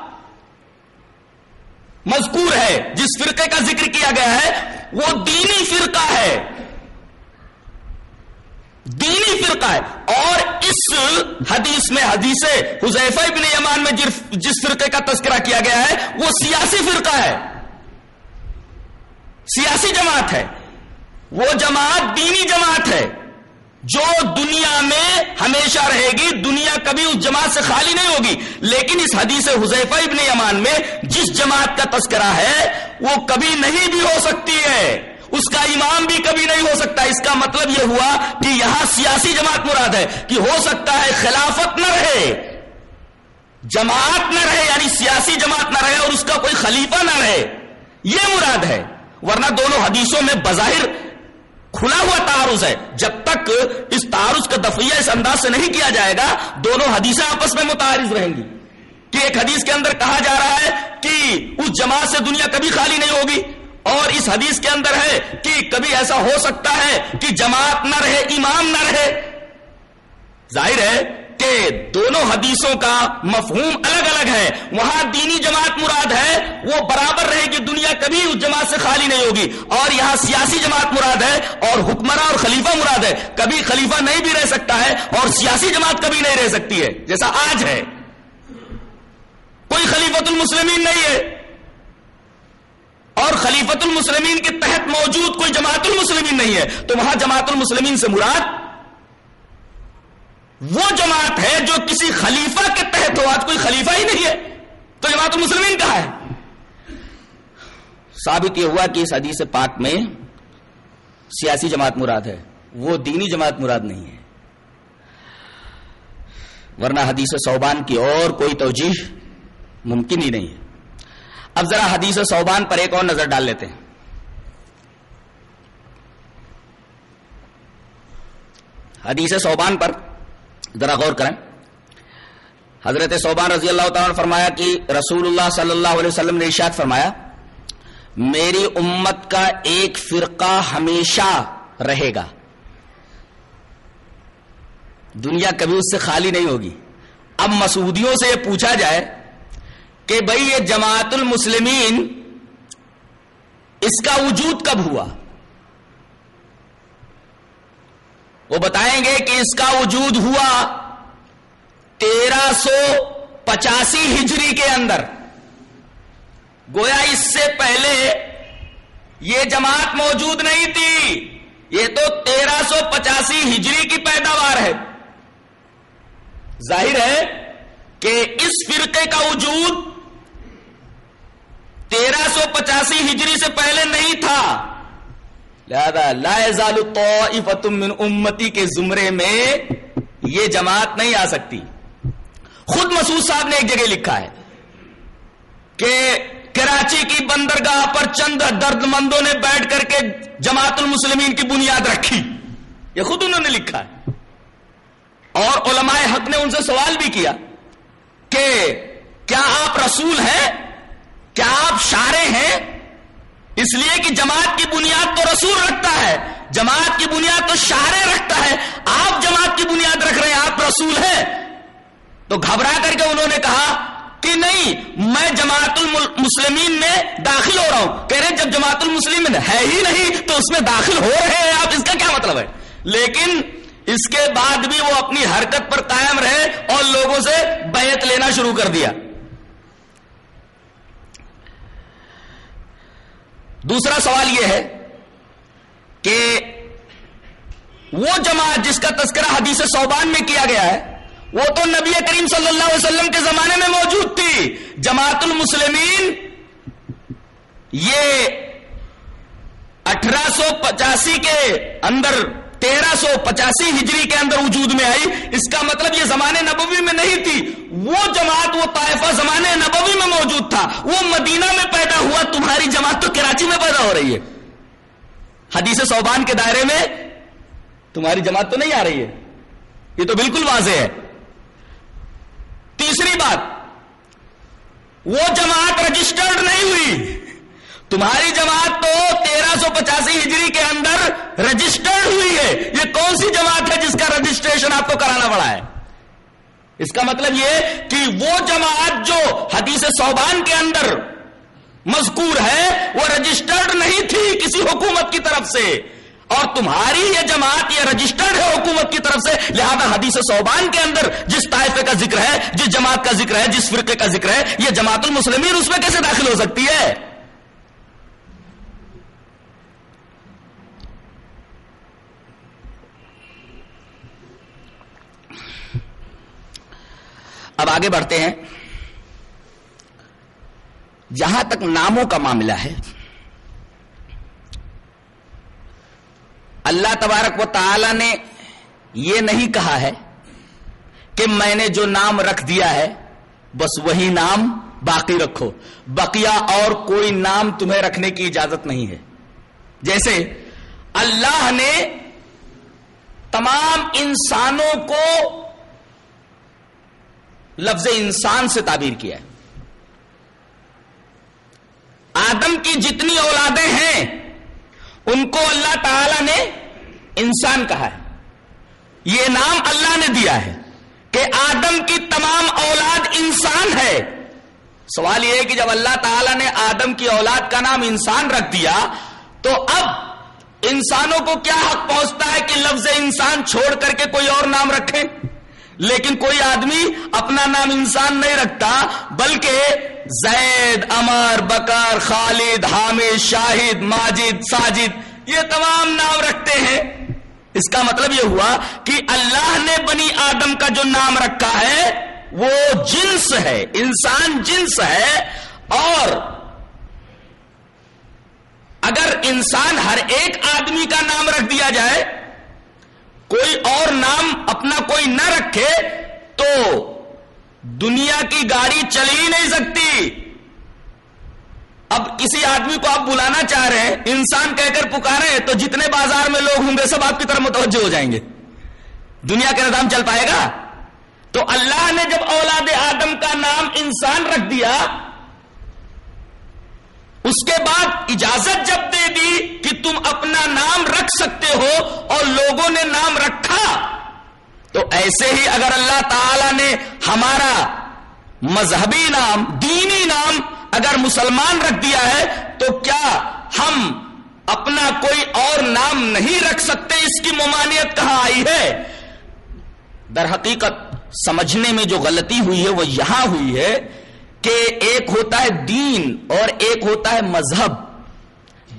مذکور ہے، جس فرقے کا ذکر کیا گیا ہے، وہ دینی فرقہ ہے۔ دینی فرقہ ہے۔ اور اس حدیث میں، حدیث حذیفہ ابن یمان میں جس فرقے کا تذکرہ کیا گیا ہے، وہ سیاسی فرقہ ہے۔ سیاسی جماعت ہے۔ وہ جماعت دینی جماعت ہے جو دنیا میں ہمیشہ رہے گی، دنیا کبھی اس جماعت سے خالی نہیں ہوگی۔ لیکن اس حدیث حذیفہ ابن یمان میں جس جماعت کا تذکرہ ہے، وہ کبھی نہیں بھی ہو سکتی ہے۔ اس کا امام بھی کبھی نہیں ہو سکتا۔ اس کا مطلب یہ ہوا کہ یہاں سیاسی جماعت مراد ہے کہ ہو سکتا ہے خلافت نہ رہے، جماعت نہ رہے یعنی سیاسی جماعت نہ رہے اور اس کا کوئی خلیفہ نہ رہے۔ یہ مراد ہے۔ ورنہ دونوں حدیثوں میں بظاہر کھلا ہوا تعارض ہے۔ جب تک اس تعارض کا دفعیہ اس انداز سے نہیں کیا جائے گا، دونوں حدیثیں آپس میں متعارض رہیں گی۔ کہ ایک حدیث کے اندر کہا جا رہا ہے کہ اس جماعت سے دنیا کبھی خالی نہیں ہوگی، اور اس حدیث کے اندر ہے کہ کبھی ایسا ہو سکتا ہے کہ جماعت نہ رہے امام نہ رہے۔ ظاہر ہے کہ دونوں حدیثوں کا مفہوم الگ الگ ہے۔ وہاں دینی جماعت مراد ہے، وہ برابر رہے گی دنیا، کبھی اس جماعت سے خالی نہیں ہوگی۔ اور یہاں سیاسی جماعت مراد ہے اور حکمراں اور خلیفہ مراد ہے۔ کبھی خلیفہ نہیں بھی رہ سکتا ہے اور سیاسی جماعت کبھی نہیں رہ سکتی ہے، جیسا آج ہے۔ کوئی خلیفت المسلمین نہیں ہے۔ اور خلیفت المسلمین کے تحت موجود کوئی جماعت المسلمین نہیں ہے۔ تو وہاں جماعت المسلمین سے مراد وہ جماعت ہے جو کسی خلیفہ کے تحت ہو، آج کوئی خلیفہ ہی نہیں ہے۔ تو جماعت المسلمین کہا ہے۔ ثابت یہ ہوا کہ اس حدیث پاک میں سیاسی جماعت مراد ہے۔ وہ دینی جماعت مراد نہیں ہے۔ ورنہ حدیث صوبان کی اور کوئی توجیح ممکن ہی نہیں ہے۔ اب ذرا حدیث صوبان پر ایک اور نظر ڈال لیتے ہیں۔ حدیث صوبان پر ذرا غور کریں۔ حضرت صوبان رضی اللہ تعالیٰ نے فرمایا کہ رسول اللہ صلی اللہ علیہ وسلم نے ارشاد فرمایا، میری امت کا ایک فرقہ ہمیشہ رہے گا۔ دنیا کبھی اس سے خالی نہیں ہوگی۔ اب مسعودیوں سے یہ پوچھا جائے کہ بھائی یہ جماعت المسلمین اس کا وجود کب ہوا؟ وہ بتائیں گے کہ اس کا وجود ہوا تیرہ سو پچاسی ہجری کے اندر۔ گویا اس سے پہلے یہ جماعت موجود نہیں تھی۔ یہ تو تیرہ سو پچاسی ہجری کی پیداوار ہے۔ ظاہر ہے کہ اس فرقے کا وجود تیرہ سو پچاسی ہجری سے پہلے نہیں تھا۔ لہذا لا يزال طائفۃ من امتی کے زمرے میں یہ جماعت نہیں آ سکتی۔ خود مسعود صاحب نے ایک جگہ لکھا ہے کہ کراچی کی بندرگاہ پر چند درد مندوں نے بیٹھ کر کے جماعت المسلمین کی بنیاد رکھی۔ یہ خود انہوں نے لکھا ہے۔ اور علماء حق نے ان سے سوال بھی کیا کہ کیا آپ رسول ہیں؟ کیا آپ شارے ہیں؟ اس لیے کہ جماعت کی بنیاد تو رسول رکھتا ہے، جماعت کی بنیاد تو شارے رکھتا ہے۔ آپ جماعت کی بنیاد رکھ رہے ہیں، آپ رسول ہیں۔ تو گھبرا کر کے انہوں نے کہا کہ نہیں، میں جماعت المسلمین میں داخل ہو رہا ہوں۔ کہہ رہے جب جماعت المسلمین ہے ہی نہیں تو اس میں داخل ہو رہے ہیں آپ، اس کا کیا مطلب ہے؟ لیکن اس کے بعد بھی وہ اپنی حرکت پر قائم رہے اور لوگوں سے بیعت لینا شروع کر دیا۔ دوسرا سوال یہ ہے کہ وہ جماعت جس کا تذکرہ حدیث صوبان میں کیا گیا ہے، وہ تو نبی کریم صلی اللہ علیہ وسلم کے زمانے میں موجود تھی۔ جماعت المسلمین، یہ اٹھارہ سو پچاسی کے اندر تیرہ سو پچاسی ہجری کے اندر وجود میں آئی۔ اس کا مطلب یہ زمانے نبوی میں نہیں تھی۔ وہ جماعت، وہ طائفہ زمانے نبوی میں موجود تھا۔ وہ مدینہ میں پیدا ہوا۔ تمہاری جماعت تو کراچی میں پیدا ہو رہی ہے۔ حدیث صوبان کے دائرے میں تمہاری جماعت تو نہیں آ رہی ہے۔ یہ تو بالکل واضح ہے۔ تیسری بات، وہ جماعت رجسٹرڈ نہیں ہوئی۔ تمہاری جماعت تو تیرہ سو پچاسی ہجری کے اندر رجسٹرڈ ہوئی ہے۔ یہ کون سی جماعت ہے جس کا رجسٹریشن آپ کو کرانا پڑا ہے؟ اس کا مطلب یہ کہ وہ جماعت جو حدیث صوبان کے اندر مذکور ہے، وہ رجسٹرڈ نہیں تھی کسی حکومت کی طرف سے۔ اور تمہاری یہ جماعت یہ رجسٹرڈ ہے حکومت کی طرف سے۔ لہذا حدیث صوبان کے اندر جس طائفے کا ذکر ہے، جس جماعت کا ذکر ہے، جس فرقے کا ذکر ہے، یہ جماعت المسلمین اس میں کیسے داخل ہو سکتی ہے؟ اب آگے بڑھتے ہیں۔ جہاں تک ناموں کا معاملہ ہے، اللہ تبارک و تعالی نے یہ نہیں کہا ہے کہ میں نے جو نام رکھ دیا ہے، بس وہی نام باقی رکھو۔ بقیہ اور کوئی نام تمہیں رکھنے کی اجازت نہیں ہے۔ جیسے اللہ نے تمام انسانوں کو لفظ انسان سے تعبیر کیا ہے۔ آدم کی جتنی اولادیں ہیں، ان کو اللہ تعالی نے انسان کہا ہے۔ یہ نام اللہ نے دیا ہے کہ آدم کی تمام اولاد انسان ہے۔ سوال یہ ہے کہ جب اللہ تعالی نے آدم کی اولاد کا نام انسان رکھ دیا، تو اب انسانوں کو کیا حق پہنچتا ہے کہ لفظ انسان چھوڑ کر کے کوئی اور نام رکھے لیکن کوئی آدمی اپنا نام انسان نہیں رکھتا، بلکہ زید امر بکر خالد، حامد، شاہد، ماجد، ساجد، یہ تمام نام رکھتے ہیں۔ اس کا مطلب یہ ہوا کہ اللہ نے بنی آدم کا جو نام رکھا ہے، وہ جنس ہے، انسان جنس ہے۔ اور اگر انسان ہر ایک آدمی کا نام رکھ دیا جائے کوئی اور نام اپنا کوئی نہ رکھے تو دنیا کی گاڑی چل ہی نہیں سکتی۔ اب کسی آدمی کو آپ بلانا چاہ رہے ہیں، انسان کہہ کر پکارے تو جتنے بازار میں لوگ ہوں گے، سب آپ کی طرف متوجہ ہو جائیں گے۔ دنیا کا نظام چل پائے گا؟ تو اللہ نے جب اولاد آدم کا نام انسان رکھ دیا اس کے بعد اجازت جب دے دی کہ تم اپنا نام رکھ سکتے ہو اور لوگوں نے نام رکھا، تو ایسے ہی اگر اللہ تعالی نے ہمارا مذہبی نام، دینی نام اگر مسلمان رکھ دیا ہے، تو کیا ہم اپنا کوئی اور نام نہیں رکھ سکتے؟ اس کی ممانعت کہاں آئی ہے؟ در حقیقت، سمجھنے میں جو غلطی ہوئی ہے، وہ یہاں ہوئی ہے کہ ایک ہوتا ہے دین اور ایک ہوتا ہے مذہب۔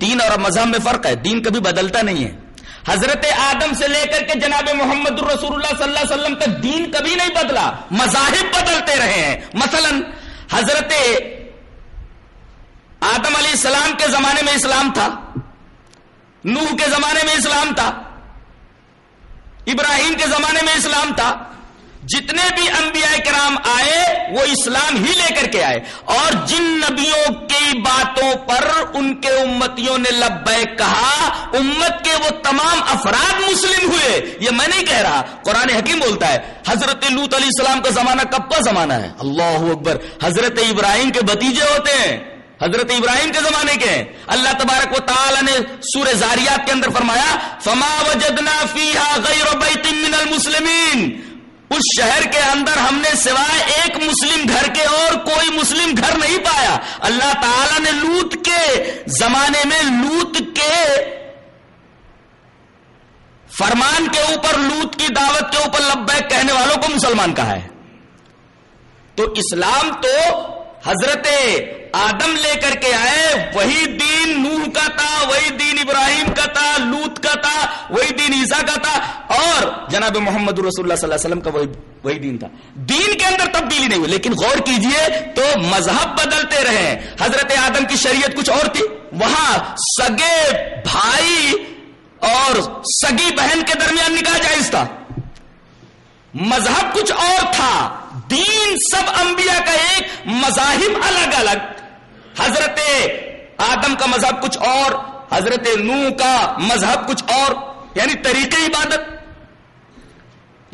دین اور مذہب میں فرق ہے، دین کبھی بدلتا نہیں ہے۔ حضرت آدم سے لے کر کے جناب محمد الرسول اللہ صلی اللہ علیہ وسلم تک دین کبھی نہیں بدلا، مذاہب بدلتے رہے ہیں۔ مثلا حضرت آدم علیہ السلام کے زمانے میں اسلام تھا، نوح کے زمانے میں اسلام تھا، ابراہیم کے زمانے میں اسلام تھا۔ جتنے بھی انبیاء کرام آئے، وہ اسلام ہی لے کر کے آئے۔ اور جن نبیوں کی باتوں پر ان کے امتیوں نے لبیک کہا، امت کے وہ تمام افراد مسلم ہوئے۔ یہ میں نہیں کہہ رہا، قرآن حکیم بولتا ہے، حضرت لوت علیہ السلام کا زمانہ کب کا زمانہ ہے؟ اللہ اکبر، حضرت ابراہیم کے بتیجے ہوتے ہیں۔ حضرت ابراہیم کے زمانے کے ہیں۔ اللہ تبارک و تعالی نے سور زاریات کے اندر فرمایا، فما وجدنا فیہا غیر بیت من المسلمین اس شہر کے اندر ہم نے سوائے ایک مسلم گھر کے اور کوئی مسلم گھر نہیں پایا۔ اللہ تعالی نے لوت کے زمانے میں لوت کے فرمان کے اوپر، لوت کی دعوت کے اوپر لبیک کہنے والوں کو مسلمان کہا ہے۔ تو اسلام تو حضرت آدم لے کر کے آئے، وہی دین نوح کا تھا، وہی دین ابراہیم کا تھا، لوت کا تھا، وہی دین عیسیٰ کا تھا، اور جناب محمد رسول اللہ صلی اللہ علیہ وسلم کا وہی وہی دین تھا۔ دین کے اندر تبدیلی نہیں ہوئی، لیکن غور کیجیے تو مذہب بدلتے رہے۔ حضرت آدم کی شریعت کچھ اور تھی۔ وہاں سگے بھائی اور سگی بہن کے درمیان نکاح جائز تھا۔ مذہب کچھ اور تھا۔ دین سب انبیاء کا ایک مذاہب الگ الگ۔ حضرت آدم کا مذہب کچھ اور، حضرت نو کا مذہب کچھ اور یعنی طریقے عبادت۔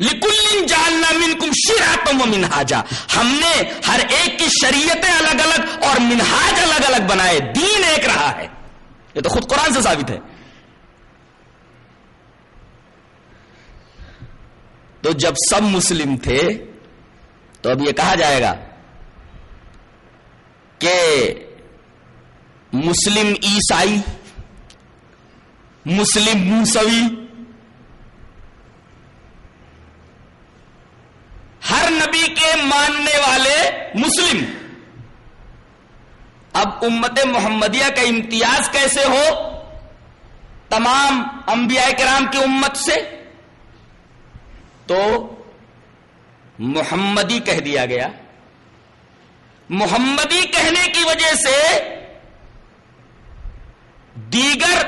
لکل جالنا من کم و منہاجا ہم نے ہر ایک کی شریعتیں الگ الگ اور منہاج الگ الگ بنائے۔ دین ایک رہا ہے۔ یہ تو خود قرآن سے ثابت ہے۔ تو جب سب مسلم تھے تو اب یہ کہا جائے گا کہ مسلم عیسائی، مسلم موسوی، ہر نبی کے ماننے والے مسلم۔ اب امت محمدیہ کا امتیاز کیسے ہو؟ تمام انبیاء کرام کی امت سے۔ تو محمدی کہہ دیا گیا۔ محمدی کہنے کی وجہ سے دیگر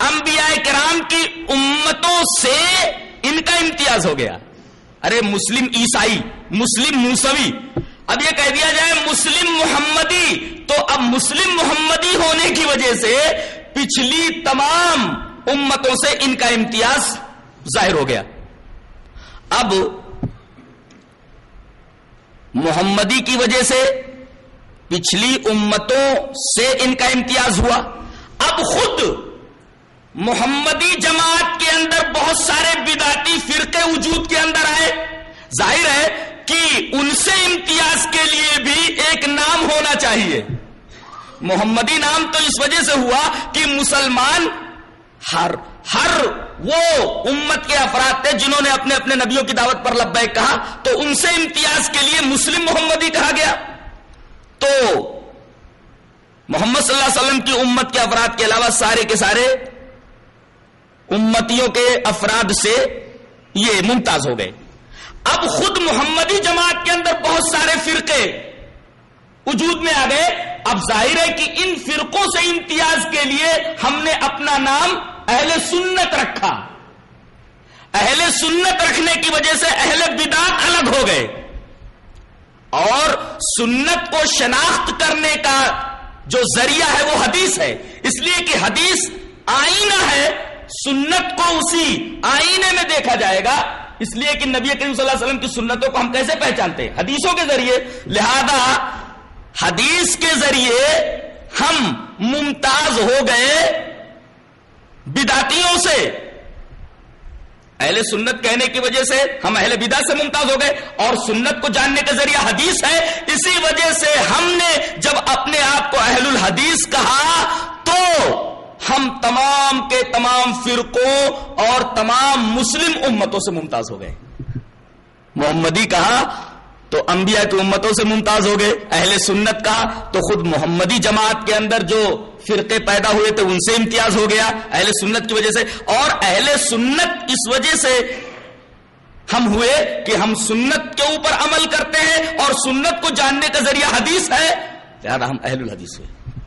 انبیاء کرام کی امتوں سے ان کا امتیاز ہو گیا۔ ارے مسلم عیسائی، مسلم موسوی، اب یہ کہہ دیا جائے مسلم محمدی، تو اب مسلم محمدی ہونے کی وجہ سے پچھلی تمام امتوں سے ان کا امتیاز ظاہر ہو گیا۔ اب محمدی کی وجہ سے پچھلی امتوں سے ان کا امتیاز ہوا۔ اب خود محمدی جماعت کے اندر بہت سارے بداتی فرقے وجود کے اندر آئے۔ ظاہر ہے کہ ان سے امتیاز کے لیے بھی ایک نام ہونا چاہیے۔ محمدی نام تو اس وجہ سے ہوا کہ مسلمان ہر ہر وہ امت کے افراد تھے جنہوں نے اپنے اپنے نبیوں کی دعوت پر لبیک کہا، تو ان سے امتیاز کے لیے مسلم محمدی کہا گیا۔ تو محمد صلی اللہ علیہ وسلم کی امت کے افراد کے علاوہ سارے کے سارے امتیوں کے افراد سے یہ ممتاز ہو گئے۔ اب خود محمدی جماعت کے اندر بہت سارے فرقے وجود میں آ گئے۔ اب ظاہر ہے کہ ان فرقوں سے امتیاز کے لیے ہم نے اپنا نام اہل سنت رکھا۔ اہل سنت رکھنے کی وجہ سے اہل بدات الگ ہو گئے۔ اور سنت کو شناخت کرنے کا جو ذریعہ ہے وہ حدیث ہے۔ اس لیے کہ حدیث آئینہ ہے، سنت کو اسی آئینے میں دیکھا جائے گا۔ اس لیے کہ نبی کریم صلی اللہ علیہ وسلم کی سنتوں کو ہم کیسے پہچانتے؟ ہیں حدیثوں کے ذریعے۔ لہذا حدیث کے ذریعے ہم ممتاز ہو گئے بداتیوں سے۔ اہل سنت کہنے کی وجہ سے ہم اہل بدا سے ممتاز ہو گئے اور سنت کو جاننے کا ذریعہ حدیث ہے۔ اسی وجہ سے ہم نے جب اپنے آپ کو اہل الحدیث کہا تو ہم تمام کے تمام فرقوں اور تمام مسلم امتوں سے ممتاز ہو گئے۔ محمدی کہا تو انبیاء کی امتوں سے ممتاز ہو گئے، اہل سنت کا، تو خود محمدی جماعت کے اندر جو فرقے پیدا ہوئے تھے، ان سے امتیاز ہو گیا اہل سنت کی وجہ سے۔ اور اہل سنت اس وجہ سے ہم ہوئے کہ ہم سنت کے اوپر عمل کرتے ہیں اور سنت کو جاننے کا ذریعہ حدیث ہے۔ لہٰذا ہم اہل الحدیث ہوئے۔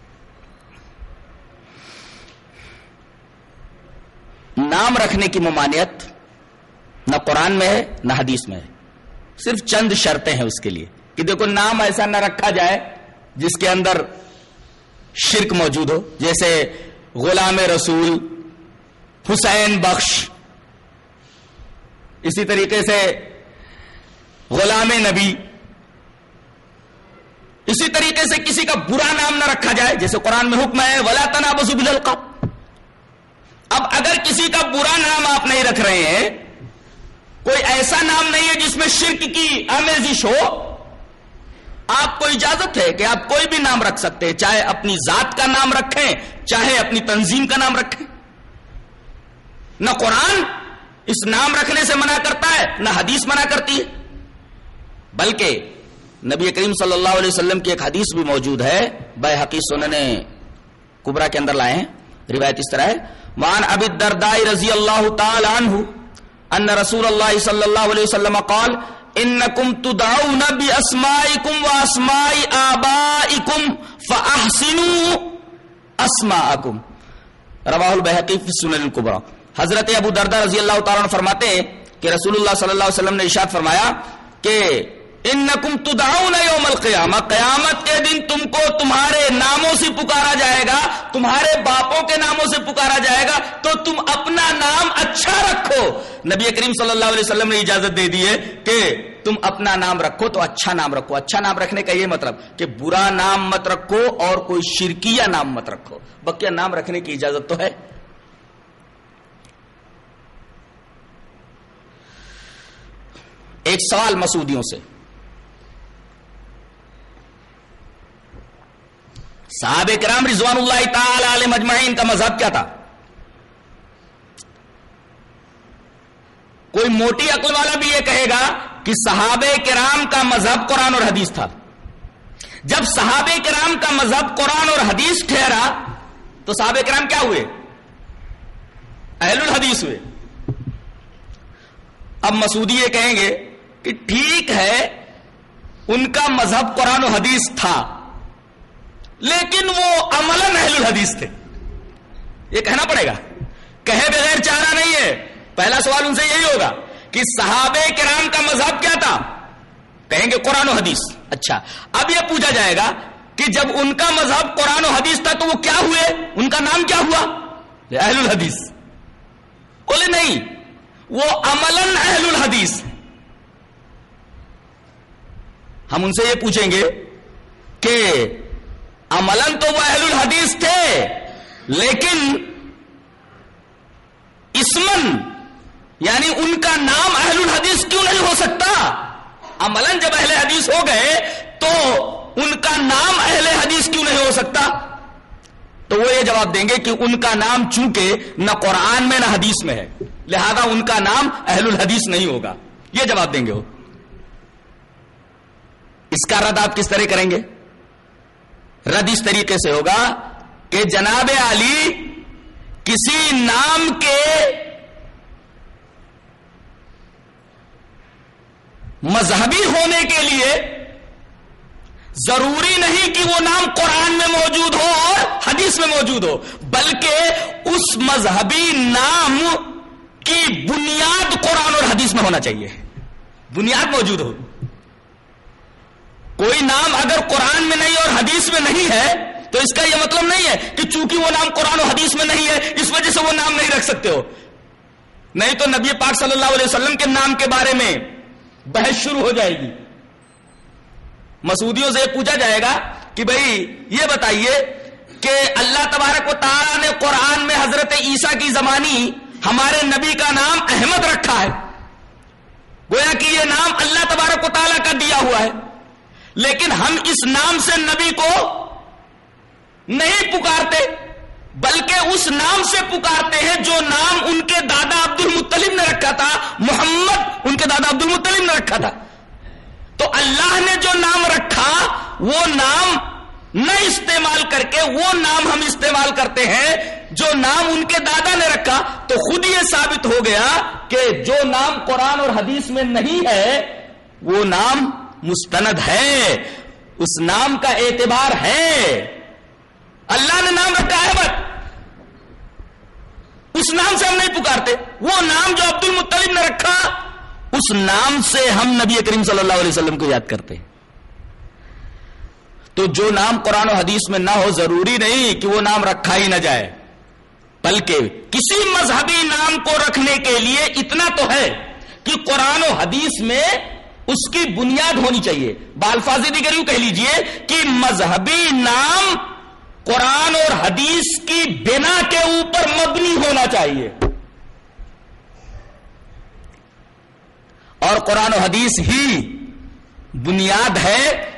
نام رکھنے کی ممانعت نہ قرآن میں ہے، نہ حدیث میں ہے۔ صرف چند شرطیں ہیں اس کے لیے کہ دیکھو نام ایسا نہ رکھا جائے جس کے اندر شرک موجود ہو، جیسے غلام رسول حسین بخش۔ اسی طریقے سے غلام نبی۔ اسی طریقے سے کسی کا برا نام نہ رکھا جائے، جیسے قرآن میں حکم ہے، ولا تنا بزب اب اگر کسی کا برا نام آپ نہیں رکھ رہے ہیں کوئی ایسا نام نہیں ہے جس میں شرک کی آمیزش ہو آپ کو اجازت ہے کہ آپ کوئی بھی نام رکھ سکتے ہیں، چاہے اپنی ذات کا نام رکھیں، چاہے اپنی تنظیم کا نام رکھیں۔ نہ قرآن اس نام رکھنے سے منع کرتا ہے، نہ حدیث منع کرتی ہے۔ بلکہ نبی کریم صلی اللہ علیہ وسلم کی ایک حدیث بھی موجود ہے۔ بے حقیق سننے کبرا کے اندر لائے ہیں۔ روایت اس طرح ہے۔ مان ابی دردائی رضی اللہ تعالی عنہ ان رسول اللہ صلی اللہ علیہ وسلم قال، انکم تدعون باسمائکم واسماء آبائکم فاحسنوا اسماءکم. رواہ البحقی فی سنن الکبرى حضرت ابو دردہ رضی اللہ تعالیٰ عنہ فرماتے ہیں کہ رسول اللہ صلی اللہ علیہ وسلم نے ارشاد فرمایا کہ انکم تدعون یوم القیامہ، قیامت کے دن تم کو تمہارے ناموں سے پکارا جائے گا، تمہارے باپوں کے ناموں سے پکارا جائے گا، تو تم اپنا نام اچھا رکھو۔ نبی کریم صلی اللہ علیہ وسلم نے اجازت دے دی ہے کہ تم اپنا نام رکھو، تو اچھا نام رکھو۔ اچھا نام رکھنے کا یہ مطلب کہ برا نام مت رکھو اور کوئی شرکیہ نام مت رکھو۔ بکیا نام رکھنے کی اجازت تو ہے۔ ایک سوال مسعودیوں سے۔ صحاب کرام رضوان اللہ تعالی علیہ مجمعین کا مذہب کیا تھا؟ کوئی موٹی عقل والا بھی یہ کہے گا کہ صحابہ کرام کا مذہب قرآن اور حدیث تھا۔ جب صحابہ کرام کا مذہب قرآن اور حدیث ٹھہرا، تو صحابہ کرام کیا ہوئے؟ اہل الحدیث ہوئے۔ اب مسعودی یہ کہیں گے کہ ٹھیک ہے، ان کا مذہب قرآن و حدیث تھا۔ لیکن وہ عمل اہل الحدیث تھے۔ یہ کہنا پڑے گا۔ کہے بغیر چارہ نہیں ہے۔ پہلا سوال ان سے یہی ہوگا کہ صحابہ کرام کا مذہب کیا تھا؟ کہیں گے قرآن و حدیث۔ اچھا اب یہ پوچھا جائے گا کہ جب ان کا مذہب قرآن و حدیث تھا تو وہ کیا ہوئے؟ ان کا نام کیا ہوا؟ اہل الحدیث۔ بولے نہیں، وہ عملاً اہل الحدیث۔ ہم ان سے یہ پوچھیں گے کہ عملاً تو وہ اہل الحدیث تھے، لیکن اسمن یعنی ان کا نام اہل الحدیث کیوں نہیں ہو سکتا؟ عملاً جب اہل حدیث ہو گئے، تو ان کا نام اہل حدیث کیوں نہیں ہو سکتا؟ تو وہ یہ جواب دیں گے کہ ان کا نام چونکہ نہ قرآن میں نہ حدیث میں ہے، لہذا ان کا نام اہل الحدیث نہیں ہوگا۔ یہ جواب دیں گے وہ۔ اس کا رد آپ کس طرح کریں گے؟ رد اس طریقے سے ہوگا کہ جناب علی کسی نام کے مذہبی ہونے کے لیے ضروری نہیں کہ وہ نام قرآن میں موجود ہو اور حدیث میں موجود ہو، بلکہ اس مذہبی نام کی بنیاد قرآن اور حدیث میں ہونا چاہیے۔ بنیاد موجود ہو۔ کوئی نام اگر قرآن میں نہیں اور حدیث میں نہیں ہے، تو اس کا یہ مطلب نہیں ہے کہ چونکہ وہ نام قرآن و حدیث میں نہیں ہے، اس وجہ سے وہ نام نہیں رکھ سکتے ہو۔ نہیں تو نبی پاک صلی اللہ علیہ وسلم کے نام کے بارے میں بحث شروع ہو جائے گی۔ مسعودیوں سے یہ پوچھا جائے گا کہ بھائی، یہ بتائیے کہ اللہ تبارک و تعالیٰ نے قرآن میں حضرت عیسیٰ کی زمانی ہمارے نبی کا نام احمد رکھا ہے۔ گویا کہ یہ نام اللہ تبارک و تعالیٰ کا دیا ہوا ہے۔ لیکن ہم اس نام سے نبی کو نہیں پکارتے، بلکہ اس نام سے پکارتے ہیں جو نام ان کے دادا عبد المطلب نے رکھا تھا، محمد ان کے دادا عبد المطلب نے رکھا تھا۔ تو اللہ نے جو نام رکھا، وہ نام نہ استعمال کر کے، وہ نام ہم استعمال کرتے ہیں جو نام ان کے دادا نے رکھا۔ تو خود یہ ثابت ہو گیا کہ جو نام قرآن اور حدیث میں نہیں ہے، وہ نام مستند ہے، اس نام کا اعتبار ہے۔ اللہ نے نام رکھا ہے بت اس نام سے ہم نہیں پکارتے۔ وہ نام جو عبد المطلب نے رکھا، اس نام سے ہم نبی کریم صلی اللہ علیہ وسلم کو یاد کرتے تو جو نام قرآن و حدیث میں نہ ہو، ضروری نہیں کہ وہ نام رکھا ہی نہ جائے۔ بلکہ کسی مذہبی نام کو رکھنے کے لیے اتنا تو ہے کہ قرآن و حدیث میں اس کی بنیاد ہونی چاہیے۔ بالفاظی دیگر یوں کہہ لیجیے کہ مذہبی نام قرآن اور حدیث کی بنا کے اوپر مبنی ہونا چاہیے۔ اور قرآن و حدیث ہی بنیاد ہے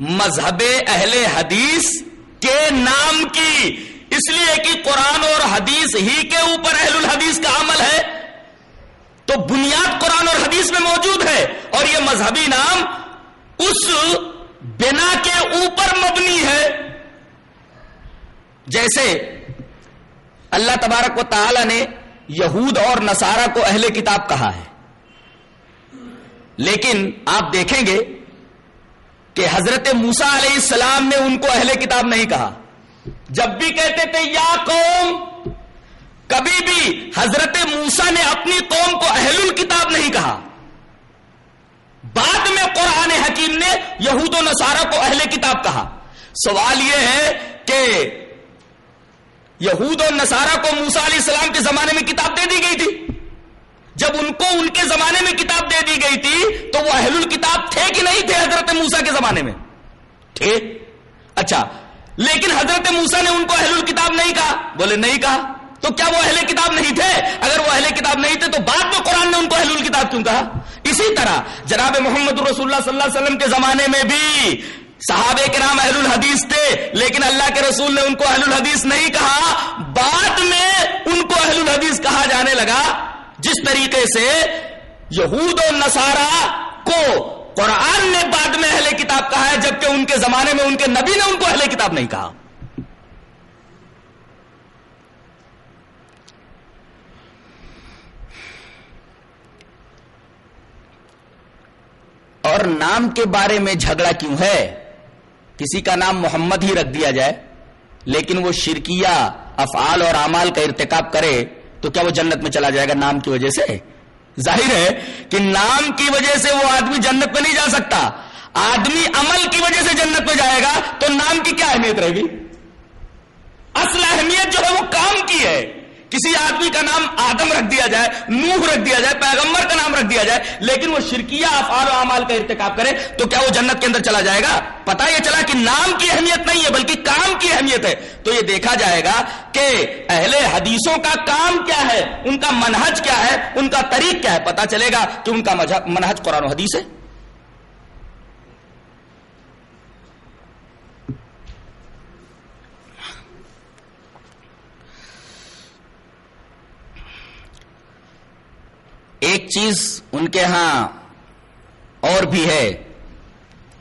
مذہب اہل حدیث کے نام کی۔ اس لیے کہ قرآن اور حدیث ہی کے اوپر اہل الحدیث کا عمل ہے۔ تو بنیاد قرآن اور حدیث میں موجود ہے اور یہ مذہبی نام اس بنا کے اوپر مبنی ہے۔ جیسے اللہ تبارک و تعالی نے یہود اور نصارہ کو اہل کتاب کہا ہے۔ لیکن آپ دیکھیں گے کہ حضرت موسا علیہ السلام نے ان کو اہل کتاب نہیں کہا۔ جب بھی کہتے تھے، یا قوم کبھی بھی حضرت موسا نے اپنی قوم کو اہل الکتاب نہیں کہا۔ بعد میں قرآن حکیم نے یہود و نصارہ کو اہل کتاب کہا۔ سوال یہ ہے کہ یہود اور نصارہ کو موسا علیہ السلام کے زمانے میں کتاب دے دی گئی تھی۔ جب ان کو ان کے زمانے میں کتاب دے دی گئی تھی، تو وہ اہل الکتاب تھے کہ نہیں تھے حضرت موسا کے زمانے میں؟ تھے۔ اچھا لیکن حضرت موسا نے ان کو اہل الکتاب نہیں کہا۔ بولے، نہیں کہا۔ تو کیا وہ اہل کتاب نہیں تھے؟ اگر وہ اہل کتاب نہیں تھے تو بعد میں قرآن نے ان کو اہل الکتاب کیوں کہا؟ اسی طرح جناب محمد رسول اللہ صلی اللہ علیہ وسلم کے زمانے میں بھی صحابہ کے نام اہل الحدیث تھے، لیکن اللہ کے رسول نے ان کو اہل الحدیث نہیں کہا۔ بعد میں ان کو اہل الحدیث کہا جانے لگا۔ جس طریقے سے یہود اور نصارہ کو قرآن نے بعد میں اہل کتاب کہا ہے، جبکہ ان کے زمانے میں ان کے نبی نے ان کو اہل کتاب نہیں کہا۔ اور نام کے بارے میں جھگڑا کیوں ہے؟ کسی کا نام محمد ہی رکھ دیا جائے، لیکن وہ شرکیہ افعال اور اعمال کا ارتکاب کرے تو کیا وہ جنت میں چلا جائے گا نام کی وجہ سے؟ ظاہر ہے کہ نام کی وجہ سے وہ آدمی جنت میں نہیں جا سکتا۔ آدمی عمل کی وجہ سے جنت میں جائے گا تو نام کی کیا اہمیت رہے گی؟ اصل اہمیت جو ہے وہ کام کی ہے۔ کسی آدمی کا نام آدم رکھ دیا جائے، نوح رکھ دیا جائے، پیغمبر کا نام رکھ دیا جائے، لیکن وہ شرکیہ افعال و اعمال کا ارتکاب کرے تو کیا وہ جنت کے اندر چلا جائے گا؟ پتا یہ چلا کہ نام کی اہمیت نہیں ہے، بلکہ کام کی اہمیت ہے۔ تو یہ دیکھا جائے گا کہ اہل حدیثوں کا کام کیا ہے، ان کا منہج کیا ہے، ان کا طریق کیا ہے پتا چلے گا کہ ان کا منہج قرآن و حدیث ہے۔ ایک چیز ان کے ہاں اور بھی ہے۔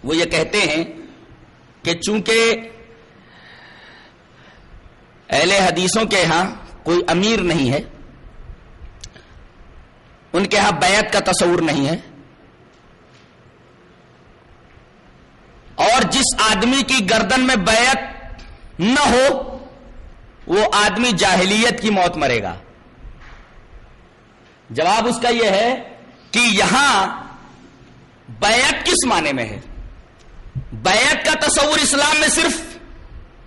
وہ یہ کہتے ہیں کہ چونکہ اہل حدیثوں کے ہاں کوئی امیر نہیں ہے، ان کے ہاں بیعت کا تصور نہیں ہے، اور جس آدمی کی گردن میں بیعت نہ ہو، وہ آدمی جاہلیت کی موت مرے گا۔ جواب اس کا یہ ہے کہ یہاں بیعت کس معنی میں ہے؟ بیعت کا تصور اسلام میں صرف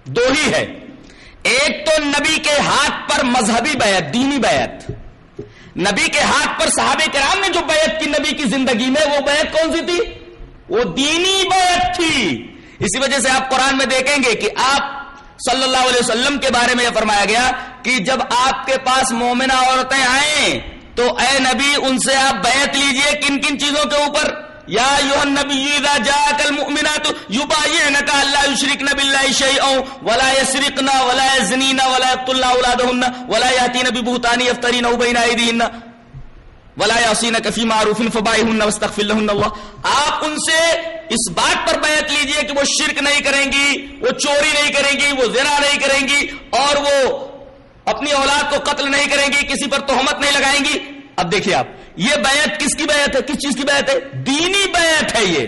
دو ہی ہے۔ ایک تو نبی کے ہاتھ پر مذہبی بیعت، دینی بیعت۔ نبی کے ہاتھ پر صحابہ کرام نے جو بیعت کی نبی کی زندگی میں، وہ بیعت کون سی تھی؟ وہ دینی بیعت تھی۔ اسی وجہ سے آپ قرآن میں دیکھیں گے کہ آپ صلی اللہ علیہ وسلم کے بارے میں یہ فرمایا گیا کہ جب آپ کے پاس مومنہ عورتیں آئیں تو اے نبی، ان سے آپ بیعت لیجیے کن کن چیزوں کے اوپر؟ یا نبی جا کل مؤمنات یبایعنک اللہ یشرکن باللہ شیئا ولا یسرقن ولا یزنین ولا یقتلن اولادهن ولا یاتین ببهتان یفترین بین ایدیهن ولا یعصینک فی معروف فبایہن واستغفر لهن اللہ۔ آپ ان سے اس بات پر بیعت لیجیے کہ وہ شرک نہیں کریں گی، وہ چوری نہیں کریں گی، وہ زنا نہیں کریں گی اور وہ اپنی اولاد کو قتل نہیں کریں گی، کسی پر تہمت نہیں لگائیں گی۔ اب دیکھیے آپ، یہ بیعت کس کی بیعت ہے؟ کس چیز کی بیعت ہے؟ دینی بیعت ہے یہ۔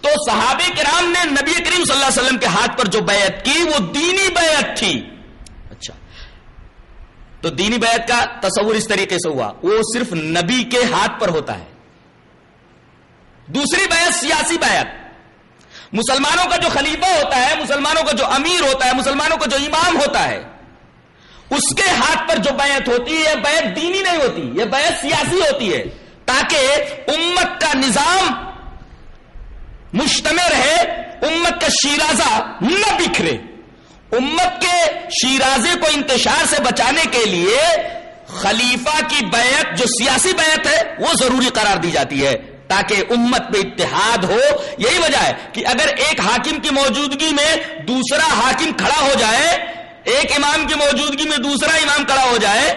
تو صحابہ کرام نے نبی کریم صلی اللہ علیہ وسلم کے ہاتھ پر جو بیعت کی، وہ دینی بیعت تھی۔ اچھا۔ تو دینی بیعت کا تصور اس طریقے سے ہوا، وہ صرف نبی کے ہاتھ پر ہوتا ہے۔ دوسری بیعت سیاسی بیعت۔ مسلمانوں کا جو خلیفہ ہوتا ہے، مسلمانوں کا جو امیر ہوتا ہے، مسلمانوں کا جو امام ہوتا ہے اس کے ہاتھ پر جو بیعت ہوتی ہے بیعت دینی نہیں ہوتی، یہ بیعت سیاسی ہوتی ہے۔ تاکہ امت کا نظام مشتمل رہے، امت کا شیرازہ نہ بکھرے۔ امت کے شیرازے کو انتشار سے بچانے کے لیے خلیفہ کی بیعت، جو سیاسی بیعت ہے، وہ ضروری قرار دی جاتی ہے۔ تاکہ امت میں اتحاد ہو۔ یہی وجہ ہے کہ اگر ایک حاکم کی موجودگی میں دوسرا حاکم کھڑا ہو جائے ایک امام کی موجودگی میں دوسرا امام کھڑا ہو جائے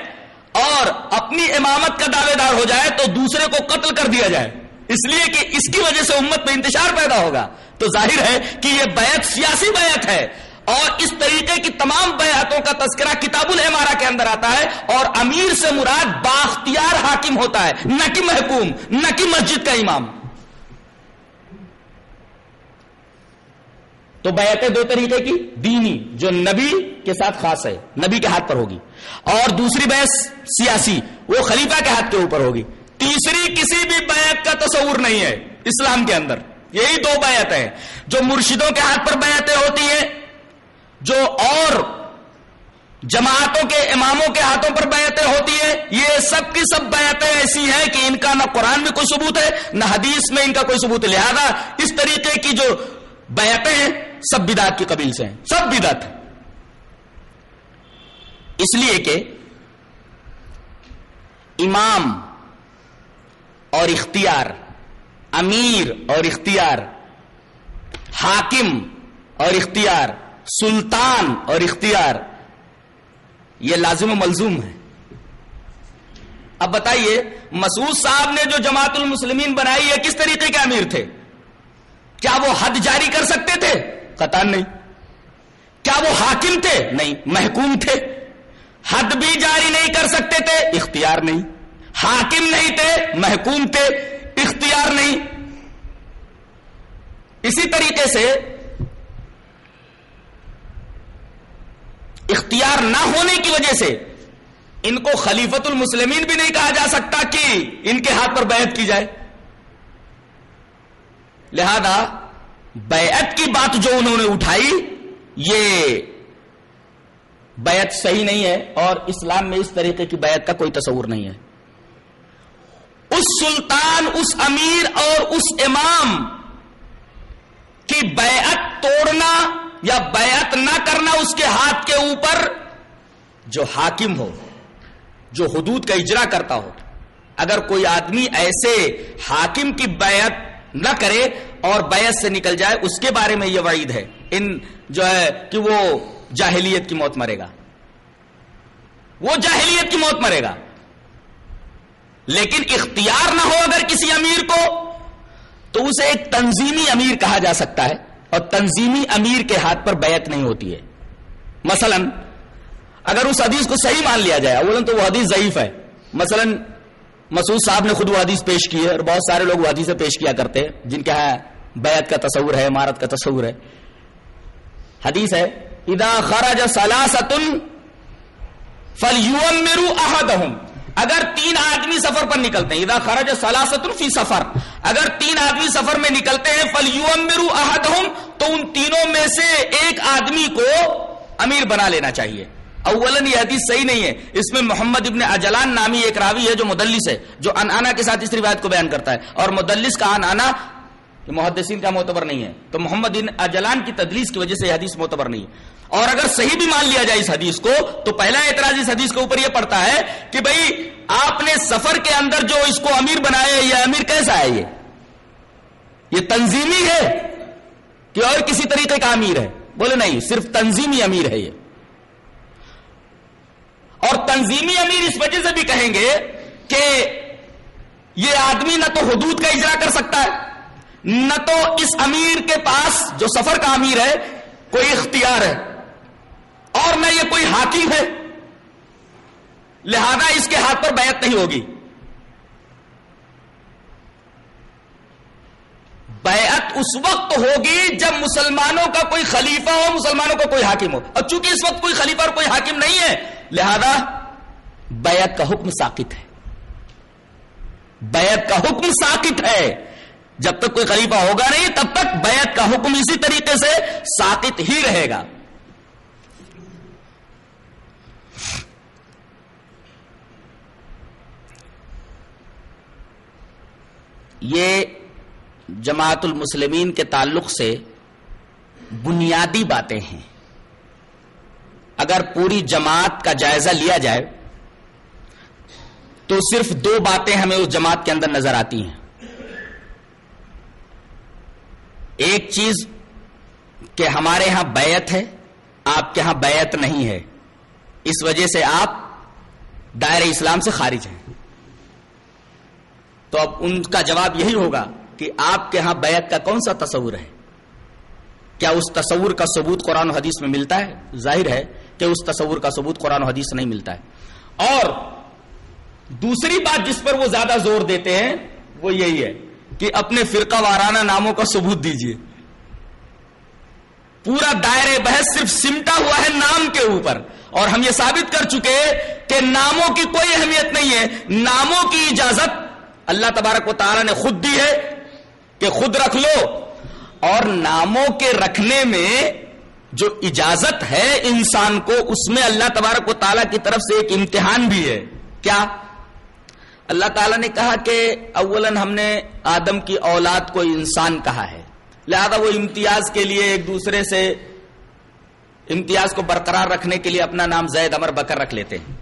اور اپنی امامت کا دعوے دار ہو جائے تو دوسرے کو قتل کر دیا جائے۔ اس لیے کہ اس کی وجہ سے امت میں انتشار پیدا ہوگا۔ تو ظاہر ہے کہ یہ بیعت سیاسی بیعت ہے اور اس طریقے کی تمام بیعتوں کا تذکرہ کتاب الحمارہ کے اندر آتا ہے اور امیر سے مراد باختیار حاکم ہوتا ہے، نہ کہ محکوم، نہ کہ مسجد کا امام۔ تو بیعتیں دو طریقے کی، دینی، جو نبی کے ساتھ خاص ہے، نبی کے ہاتھ پر ہوگی۔ اور دوسری بحث سیاسی، وہ خلیفہ کے ہاتھ کے اوپر ہوگی۔ تیسری کسی بھی بیعت کا تصور نہیں ہے اسلام کے اندر۔ یہی دو بیعت ہیں۔ جو مرشدوں کے ہاتھ پر بیعتیں ہوتی ہیں، جو اور جماعتوں کے اماموں کے ہاتھوں پر بیعتیں ہوتی ہیں، یہ سب کی سب بیعتیں ایسی ہیں کہ ان کا نہ قرآن میں کوئی ثبوت ہے، نہ حدیث میں ان کا کوئی ثبوت ہے۔ لہذا اس طریقے کی جو بیعتیں ہیں سب بدات کی قبیل سے ہیں۔ سب بدت اس لیے کہ امام اور اختیار، امیر اور اختیار، حاکم اور اختیار، سلطان اور اختیار، یہ لازم و ملزوم ہے اب بتائیے، مسعود صاحب نے جو جماعت المسلمین بنائی ہے کس طریقے کے امیر تھے؟ کیا وہ حد جاری کر سکتے تھے؟ قطان نہیں۔ کیا وہ حاکم تھے؟ نہیں، محکوم تھے۔ حد بھی جاری نہیں کر سکتے تھے، اختیار نہیں۔ حاکم نہیں تھے، محکوم تھے، اختیار نہیں۔ اسی طریقے سے اختیار نہ ہونے کی وجہ سے ان کو خلیفت المسلمین بھی نہیں کہا جا سکتا کہ ان کے ہاتھ پر بیعت کی جائے۔ لہذا بیعت کی بات جو انہوں نے اٹھائی، یہ بیعت صحیح نہیں ہے اور اسلام میں اس طریقے کی بیعت کا کوئی تصور نہیں ہے۔ اس سلطان، اس امیر اور اس امام کی بیعت توڑنا یا بیعت نہ کرنا اس کے ہاتھ کے اوپر جو حاکم ہو، جو حدود کا اجرا کرتا ہو۔ اگر کوئی آدمی ایسے حاکم کی بیعت نہ کرے اور بیعت سے نکل جائے، اس کے بارے میں یہ وعید ہے۔ ان جو ہے کہ وہ جاہلیت کی موت مرے گا۔ وہ جاہلیت کی موت مرے گا۔ لیکن اختیار نہ ہو اگر کسی امیر کو، تو اسے ایک تنظیمی امیر کہا جا سکتا ہے۔ اور تنظیمی امیر کے ہاتھ پر بیعت نہیں ہوتی ہے۔ مثلا، اگر اس حدیث کو صحیح مان لیا جائے اولن تو وہ حدیث ضعیف ہے۔ مثلا، مسعود صاحب نے خود وہ حدیث پیش کی ہے اور بہت سارے لوگ وہ حدیثیں پیش کیا کرتے ہیں، جن کا بیعت کا تصور ہے عمارت کا تصور ہے۔ حدیث ہے ادا خراج سلاستن فل یو میرو احدہم۔ اگر تین آدمی سفر پر نکلتے ہیں ادا خرج سلاست فی سفر۔ اگر تین آدمی سفر میں نکلتے ہیں فل یو میرو احدہم۔ تو ان تینوں میں سے ایک آدمی کو امیر بنا لینا چاہیے۔ اولن یہ حدیث صحیح نہیں ہے۔ اس میں محمد ابن اجلان نامی ایک راوی ہے جو مدلس ہے، جو انانا کے ساتھ اس روایت کو بیان کرتا ہے۔ اور مدلس کا انانا محدثین کا معتبر نہیں ہے۔ تو محمد بن اجلان کی تدلیس کی وجہ سے یہ حدیث معتبر نہیں ہے۔ اور اگر صحیح بھی مان لیا جائے اس حدیث کو، تو پہلا اعتراض اس حدیث کے اوپر یہ پڑتا ہے کہ بھائی، آپ نے سفر کے اندر جو اس کو امیر بنایا ہے یہ امیر کیسا ہے یہ؟ یہ تنظیمی ہے کہ اور کسی طریقے کا امیر ہے؟ بولے نہیں، صرف تنظیمی امیر ہے یہ۔ اور تنظیمی امیر اس وجہ سے بھی کہیں گے کہ یہ آدمی نہ تو حدود کا اجرا کر سکتا ہے۔ نہ تو اس امیر کے پاس جو سفر کا امیر ہے، کوئی اختیار ہے۔ اور نہ یہ کوئی حاکم ہے۔ لہذا اس کے ہاتھ پر بیعت نہیں ہوگی۔ بیعت اس وقت ہوگی جب مسلمانوں کا کوئی خلیفہ ہو، مسلمانوں کا کوئی حاکم ہو۔ اور چونکہ اس وقت کوئی خلیفہ اور کوئی حاکم نہیں ہے، لہذا بیعت کا حکم ساکت ہے۔ بیعت کا حکم ساکت ہے۔ جب تک کوئی خلیفہ ہوگا نہیں، تب تک بیعت کا حکم اسی طریقے سے ساکت ہی رہے گا۔ یہ جماعت المسلمین کے تعلق سے بنیادی باتیں ہیں۔ اگر پوری جماعت کا جائزہ لیا جائے، تو صرف دو باتیں ہمیں اس جماعت کے اندر نظر آتی ہیں ایک چیز کہ ہمارے ہاں بیعت ہے، آپ کے ہاں بیعت نہیں ہے۔ اس وجہ سے آپ دائر اسلام سے خارج ہیں۔ تو اب ان کا جواب یہی ہوگا کہ آپ کے ہاں بیعت کا کون سا تصور ہے؟ کیا اس تصور کا ثبوت قرآن و حدیث میں ملتا ہے؟ ظاہر ہے کہ اس تصور کا ثبوت قرآن و حدیث نہیں ملتا ہے۔ اور دوسری بات جس پر وہ زیادہ زور دیتے ہیں، وہ یہی ہے کہ اپنے فرقہ وارانہ ناموں کا ثبوت دیجیے پورا دائرے بحث صرف سمٹا ہوا ہے نام کے اوپر اور ہم یہ ثابت کر چکے کہ ناموں کی کوئی اہمیت نہیں ہے۔ ناموں کی اجازت اللہ تبارک و تعالی نے خود دی ہے کہ خود رکھ لو۔ اور ناموں کے رکھنے میں جو اجازت ہے انسان کو، اس میں اللہ تبارک و تعالیٰ کی طرف سے ایک امتحان بھی ہے۔ کیا؟ اللہ تعالیٰ نے کہا کہ اولن ہم نے آدم کی اولاد کو انسان کہا ہے۔ لہذا وہ امتیاز کے لیے ایک دوسرے سے امتیاز کو برقرار رکھنے کے لیے اپنا نام زید امر بکر رکھ لیتے ہیں۔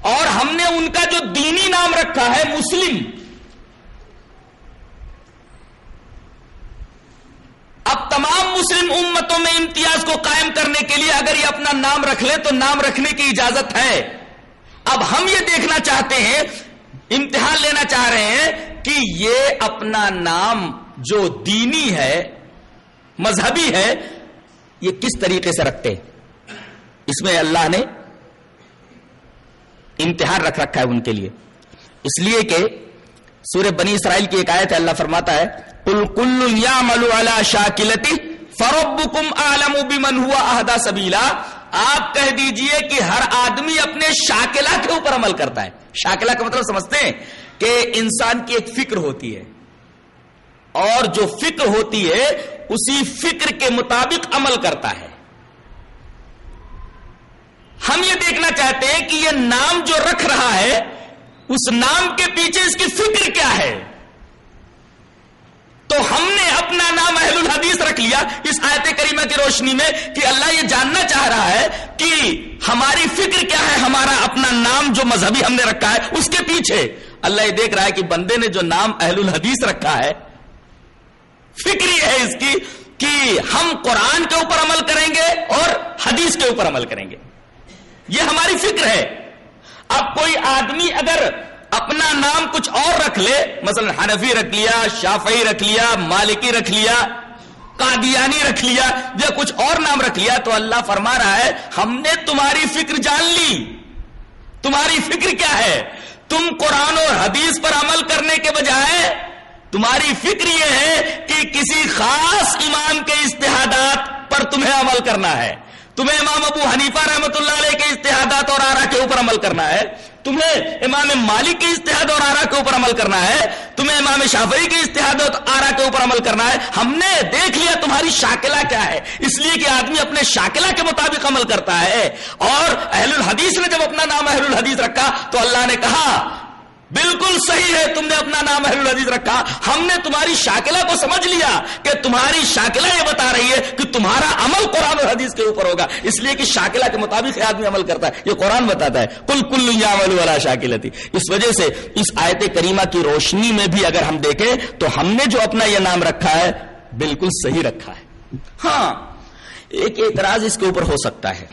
اور ہم نے ان کا جو دینی نام رکھا ہے مسلم، اب تمام مسلم امتوں میں امتیاز کو قائم کرنے کے لیے اگر یہ اپنا نام رکھ لے تو نام رکھنے کی اجازت ہے۔ اب ہم یہ دیکھنا چاہتے ہیں، امتحان لینا چاہ رہے ہیں کہ یہ اپنا نام جو دینی ہے، مذہبی ہے، یہ کس طریقے سے رکھتے اس میں اللہ نے امتحان رکھ رکھا ہے ان کے لیے۔ اس لیے کہ سورہ بنی اسرائیل کی ایک آیت ہے، اللہ فرماتا ہے کل کل یا ملو اللہ شاکلتی فروب کم عالم بمن ہوا اہدا سبیلا آپ کہہ دیجیے کہ ہر آدمی اپنے شاکلہ کے اوپر عمل کرتا ہے۔ شاکلہ کا مطلب سمجھتے ہیں کہ انسان کی ایک فکر ہوتی ہے۔ اور جو فکر ہوتی ہے، اسی فکر کے مطابق عمل کرتا ہے۔ ہم یہ دیکھنا چاہتے ہیں کہ یہ نام جو رکھ رہا ہے، اس نام کے پیچھے اس کی فکر کیا ہے؟ تو ہم نے اپنا نام اہل الحدیث رکھ لیا اس آیت کریمہ کی روشنی میں کہ اللہ یہ جاننا چاہ رہا ہے کہ ہماری فکر کیا ہے، ہمارا اپنا نام جو مذہبی ہم نے رکھا ہے، اس کے پیچھے۔ اللہ یہ دیکھ رہا ہے کہ بندے نے جو نام اہل الحدیث رکھا ہے فکر یہ ہے اس کی کہ ہم قرآن کے اوپر عمل کریں گے اور حدیث کے اوپر عمل کریں گے۔ یہ ہماری فکر ہے۔ اب کوئی آدمی اگر اپنا نام کچھ اور رکھ لے، مثلا حنفی رکھ لیا، شافعی رکھ لیا، مالکی رکھ لیا، قادیانی رکھ لیا، یا کچھ اور نام رکھ لیا تو اللہ فرما رہا ہے، ہم نے تمہاری فکر جان لی۔ تمہاری فکر کیا ہے؟ تم قرآن اور حدیث پر عمل کرنے کے بجائے تمہاری فکر یہ ہے کہ کسی خاص امام کے اشتہادات پر تمہیں عمل کرنا ہے۔ تمہیں امام ابو حنیفہ رحمۃ اللہ علیہ کے اشتہادات اور آرا کے اوپر عمل کرنا ہے۔ تمہیں امام مالک کے اشتہاد اور آرا کے اوپر عمل کرنا ہے۔ تمہیں امام شافعی کے اشتہاد اور آرا کے اوپر عمل کرنا ہے۔ ہم نے دیکھ لیا تمہاری شاکلہ کیا ہے۔ اس لیے کہ آدمی اپنے شاکلہ کے مطابق عمل کرتا ہے۔ اور اہل الحدیث نے جب اپنا نام اہل الحدیث رکھا تو اللہ نے کہا بالکل صحیح ہے، تم نے اپنا نام اہل الحدیث رکھا۔ ہم نے تمہاری شاکلہ کو سمجھ لیا کہ تمہاری شاکلہ یہ بتا رہی ہے کہ تمہارا عمل قرآن اور حدیث کے اوپر ہوگا۔ اس لیے کہ شاکلہ کے مطابق آدمی عمل کرتا ہے، یہ قرآن بتاتا ہے۔ کل کل عمل والا شاکل تھی اس وجہ سے اس آیت کریمہ کی روشنی میں بھی اگر ہم دیکھیں تو ہم نے جو اپنا یہ نام رکھا ہے، بالکل صحیح رکھا ہے۔ ہاں ایک اعتراض اس کے اوپر ہو سکتا ہے۔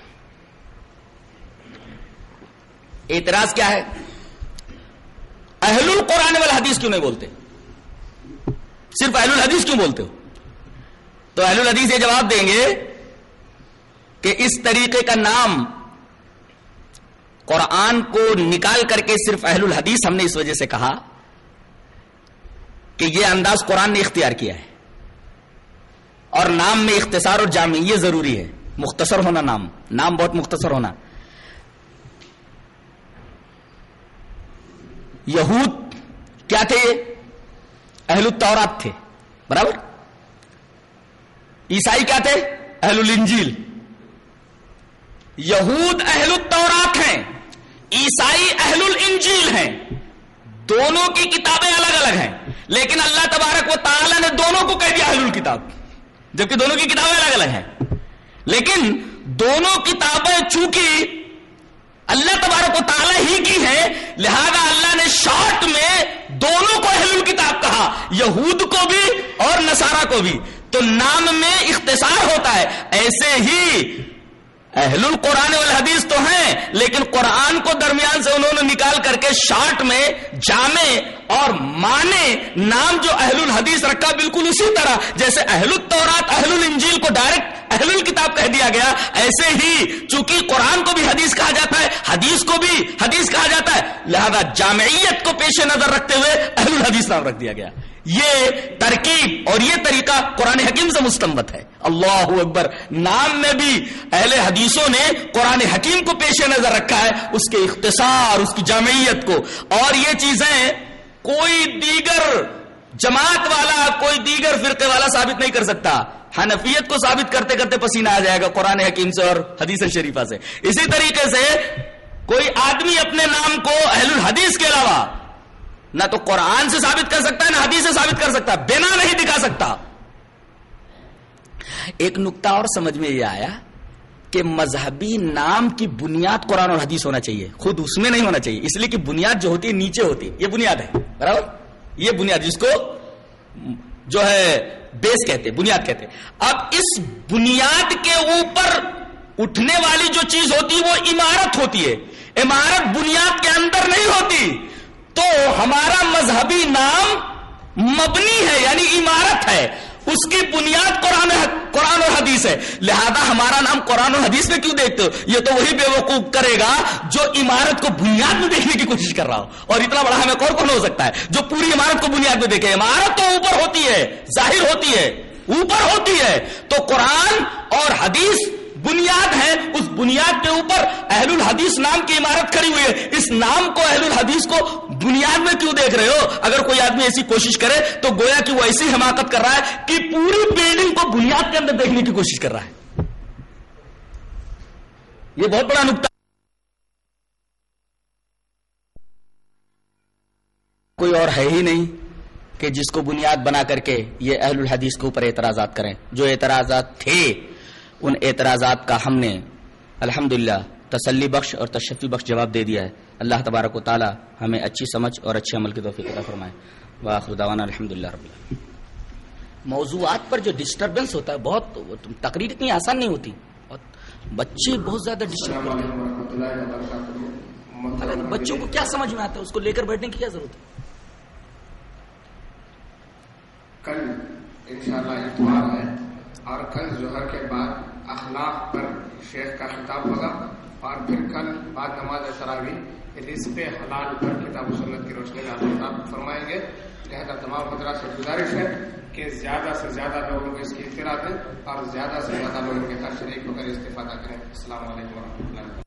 اعتراض کیا ہے؟ اہل القرآن والا حدیث کیوں نہیں بولتے؟ صرف اہل الحدیث کیوں بولتے ہو؟ تو اہل الحدیث یہ جواب دیں گے کہ اس طریقے کا نام قرآن کو نکال کر کے صرف اہل الحدیث ہم نے اس وجہ سے کہا کہ یہ انداز قرآن نے اختیار کیا ہے۔ اور نام میں اختصار اور جامع یہ ضروری ہے، مختصر ہونا نام نام بہت مختصر ہونا۔ یہود کیا تھے اہل التورات تھے، برابر؟ عیسائی کیا تھے؟ اہل الانجیل۔ یہود اہل التورات ہیں، عیسائی اہل الانجیل ہیں۔ دونوں کی کتابیں الگ الگ ہیں، لیکن اللہ تبارک و تعالی نے دونوں کو کہہ دیا اہل الکتاب۔ جبکہ دونوں کی کتابیں الگ الگ ہیں۔ لیکن دونوں کتابیں چونکہ اللہ تبارک و تعالیٰ ہی کی ہے۔ لہذا اللہ نے شارٹ میں دونوں کو اہل کتاب کہا، یہود کو بھی اور نصارہ کو بھی۔ تو نام میں اختصار ہوتا ہے۔ ایسے ہی اہل القرآن والحدیث تو ہیں، لیکن قرآن کو درمیان سے انہوں نے نکال کر کے شارٹ میں، جامع اور مانے نام جو اہل الحدیث رکھا بالکل اسی طرح، جیسے اہل التورات اہل الانجیل کو ڈائریکٹ اہل الکتاب کہہ دیا گیا، ایسے ہی چونکہ قرآن کو بھی حدیث کہا جاتا ہے، حدیث کو بھی حدیث کہا جاتا ہے، لہذا جامعیت کو پیش نظر رکھتے ہوئے اہل الحدیث نام رکھ دیا گیا۔ یہ ترکیب اور یہ طریقہ قرآن حکیم سے مستمت ہے۔ اللہ اکبر۔ نام میں بھی اہل حدیثوں نے قرآن حکیم کو پیش نظر رکھا ہے، اس کے اختصار، اس کی جامعیت کو۔ اور یہ چیزیں کوئی دیگر جماعت والا، کوئی دیگر فرقے والا ثابت نہیں کر سکتا۔ حنفیت کو ثابت کرتے کرتے پسینہ آ جائے گا قرآن حکیم سے اور حدیث شریفہ سے۔ اسی طریقے سے کوئی آدمی اپنے نام کو اہل الحدیث کے علاوہ نہ تو قرآن سے ثابت کر سکتا ہے، نہ حدیث سے ثابت کر سکتا، بنا نہیں دکھا سکتا۔ ایک نقطہ اور سمجھ میں یہ آیا کہ مذہبی نام کی بنیاد قرآن اور حدیث ہونا چاہیے۔ خود اس میں نہیں ہونا چاہیے، اس لیے کہ بنیاد جو ہوتی ہے، نیچے ہوتی ہے۔ یہ بنیاد ہے، برابر؟ یہ بنیاد جس کو جو ہے بیس کہتے بنیاد کہتے اب اس بنیاد کے اوپر اٹھنے والی جو چیز ہوتی ہے، وہ عمارت ہوتی ہے۔ عمارت بنیاد کے اندر نہیں ہوتی۔ تو ہمارا مذہبی نام مبنی ہے یعنی عمارت ہے۔ اس کی بنیاد قرآن قرآن اور حدیث ہے۔ لہذا ہمارا نام قرآن اور حدیث میں کیوں دیکھتے ہو؟ یہ تو وہی بے وقوف کرے گا جو عمارت کو بنیاد میں دیکھنے کی کوشش کر رہا ہو۔ اور اتنا بڑا ہمیں کون کون ہو سکتا ہے؟ جو پوری عمارت کو بنیاد میں دیکھے۔ عمارت تو اوپر ہوتی ہے، ظاہر ہوتی ہے، اوپر ہوتی ہے۔ تو قرآن اور حدیث بنیاد ہے، اس بنیاد کے اوپر اہل الحدیث نام کی عمارت کھڑی ہوئی ہے۔ اس نام کو، اہل الحدیث کو بنیاد میں کیوں دیکھ رہے ہو؟ اگر کوئی آدمی ایسی کوشش کرے تو گویا کہ وہ ایسی حماقت کر رہا ہے کہ پوری بلڈنگ کو بنیاد کے اندر دیکھنے کی کوشش کر رہا ہے۔ یہ بہت بڑا نقطہ۔ کوئی اور ہے ہی نہیں کہ جس کو بنیاد بنا کر کے یہ اہل الحدیث کے اوپر اعتراضات کریں۔ جو اعتراضات تھے ان اعتراضات کا ہم نے الحمد تسلی بخش اور تشفی بخش جواب دے دیا ہے۔ اللہ تبارک و تعالی ہمیں اچھی سمجھ اور اچھے عمل کی توفیق عطا فرمائے۔ واخر دعوانا الحمد للہ رب العالمین۔ موضوعات پر جو ڈسٹربنس ہوتا ہے، بہت تقریر اتنی آسان نہیں ہوتی۔ اور بچے بہت زیادہ ڈسٹرب کرتے ہیں۔ بچوں کو کیا سمجھ میں آتا ہے؟ اس کو لے کر بیٹھنے کی کیا ضرورت ہے؟ کل انشاءاللہ اتوار ہے۔ اور کل ظہر کے بعد اخلاق پر شیخ کا خطاب ہوگا اور پھر کل بعد نماز تراوی رزق حلال پر کتاب و سنت کی روشنی میں آپ خطاب فرمائیں گے۔ لہذا تمام حضرات سے گزارش ہے کہ زیادہ سے زیادہ لوگوں کو اس کی اطلاع دیں اور زیادہ سے زیادہ لوگوں کے ساتھ شریک ہو کر استفادہ کریں۔ السلام علیکم ورحمۃ اللہ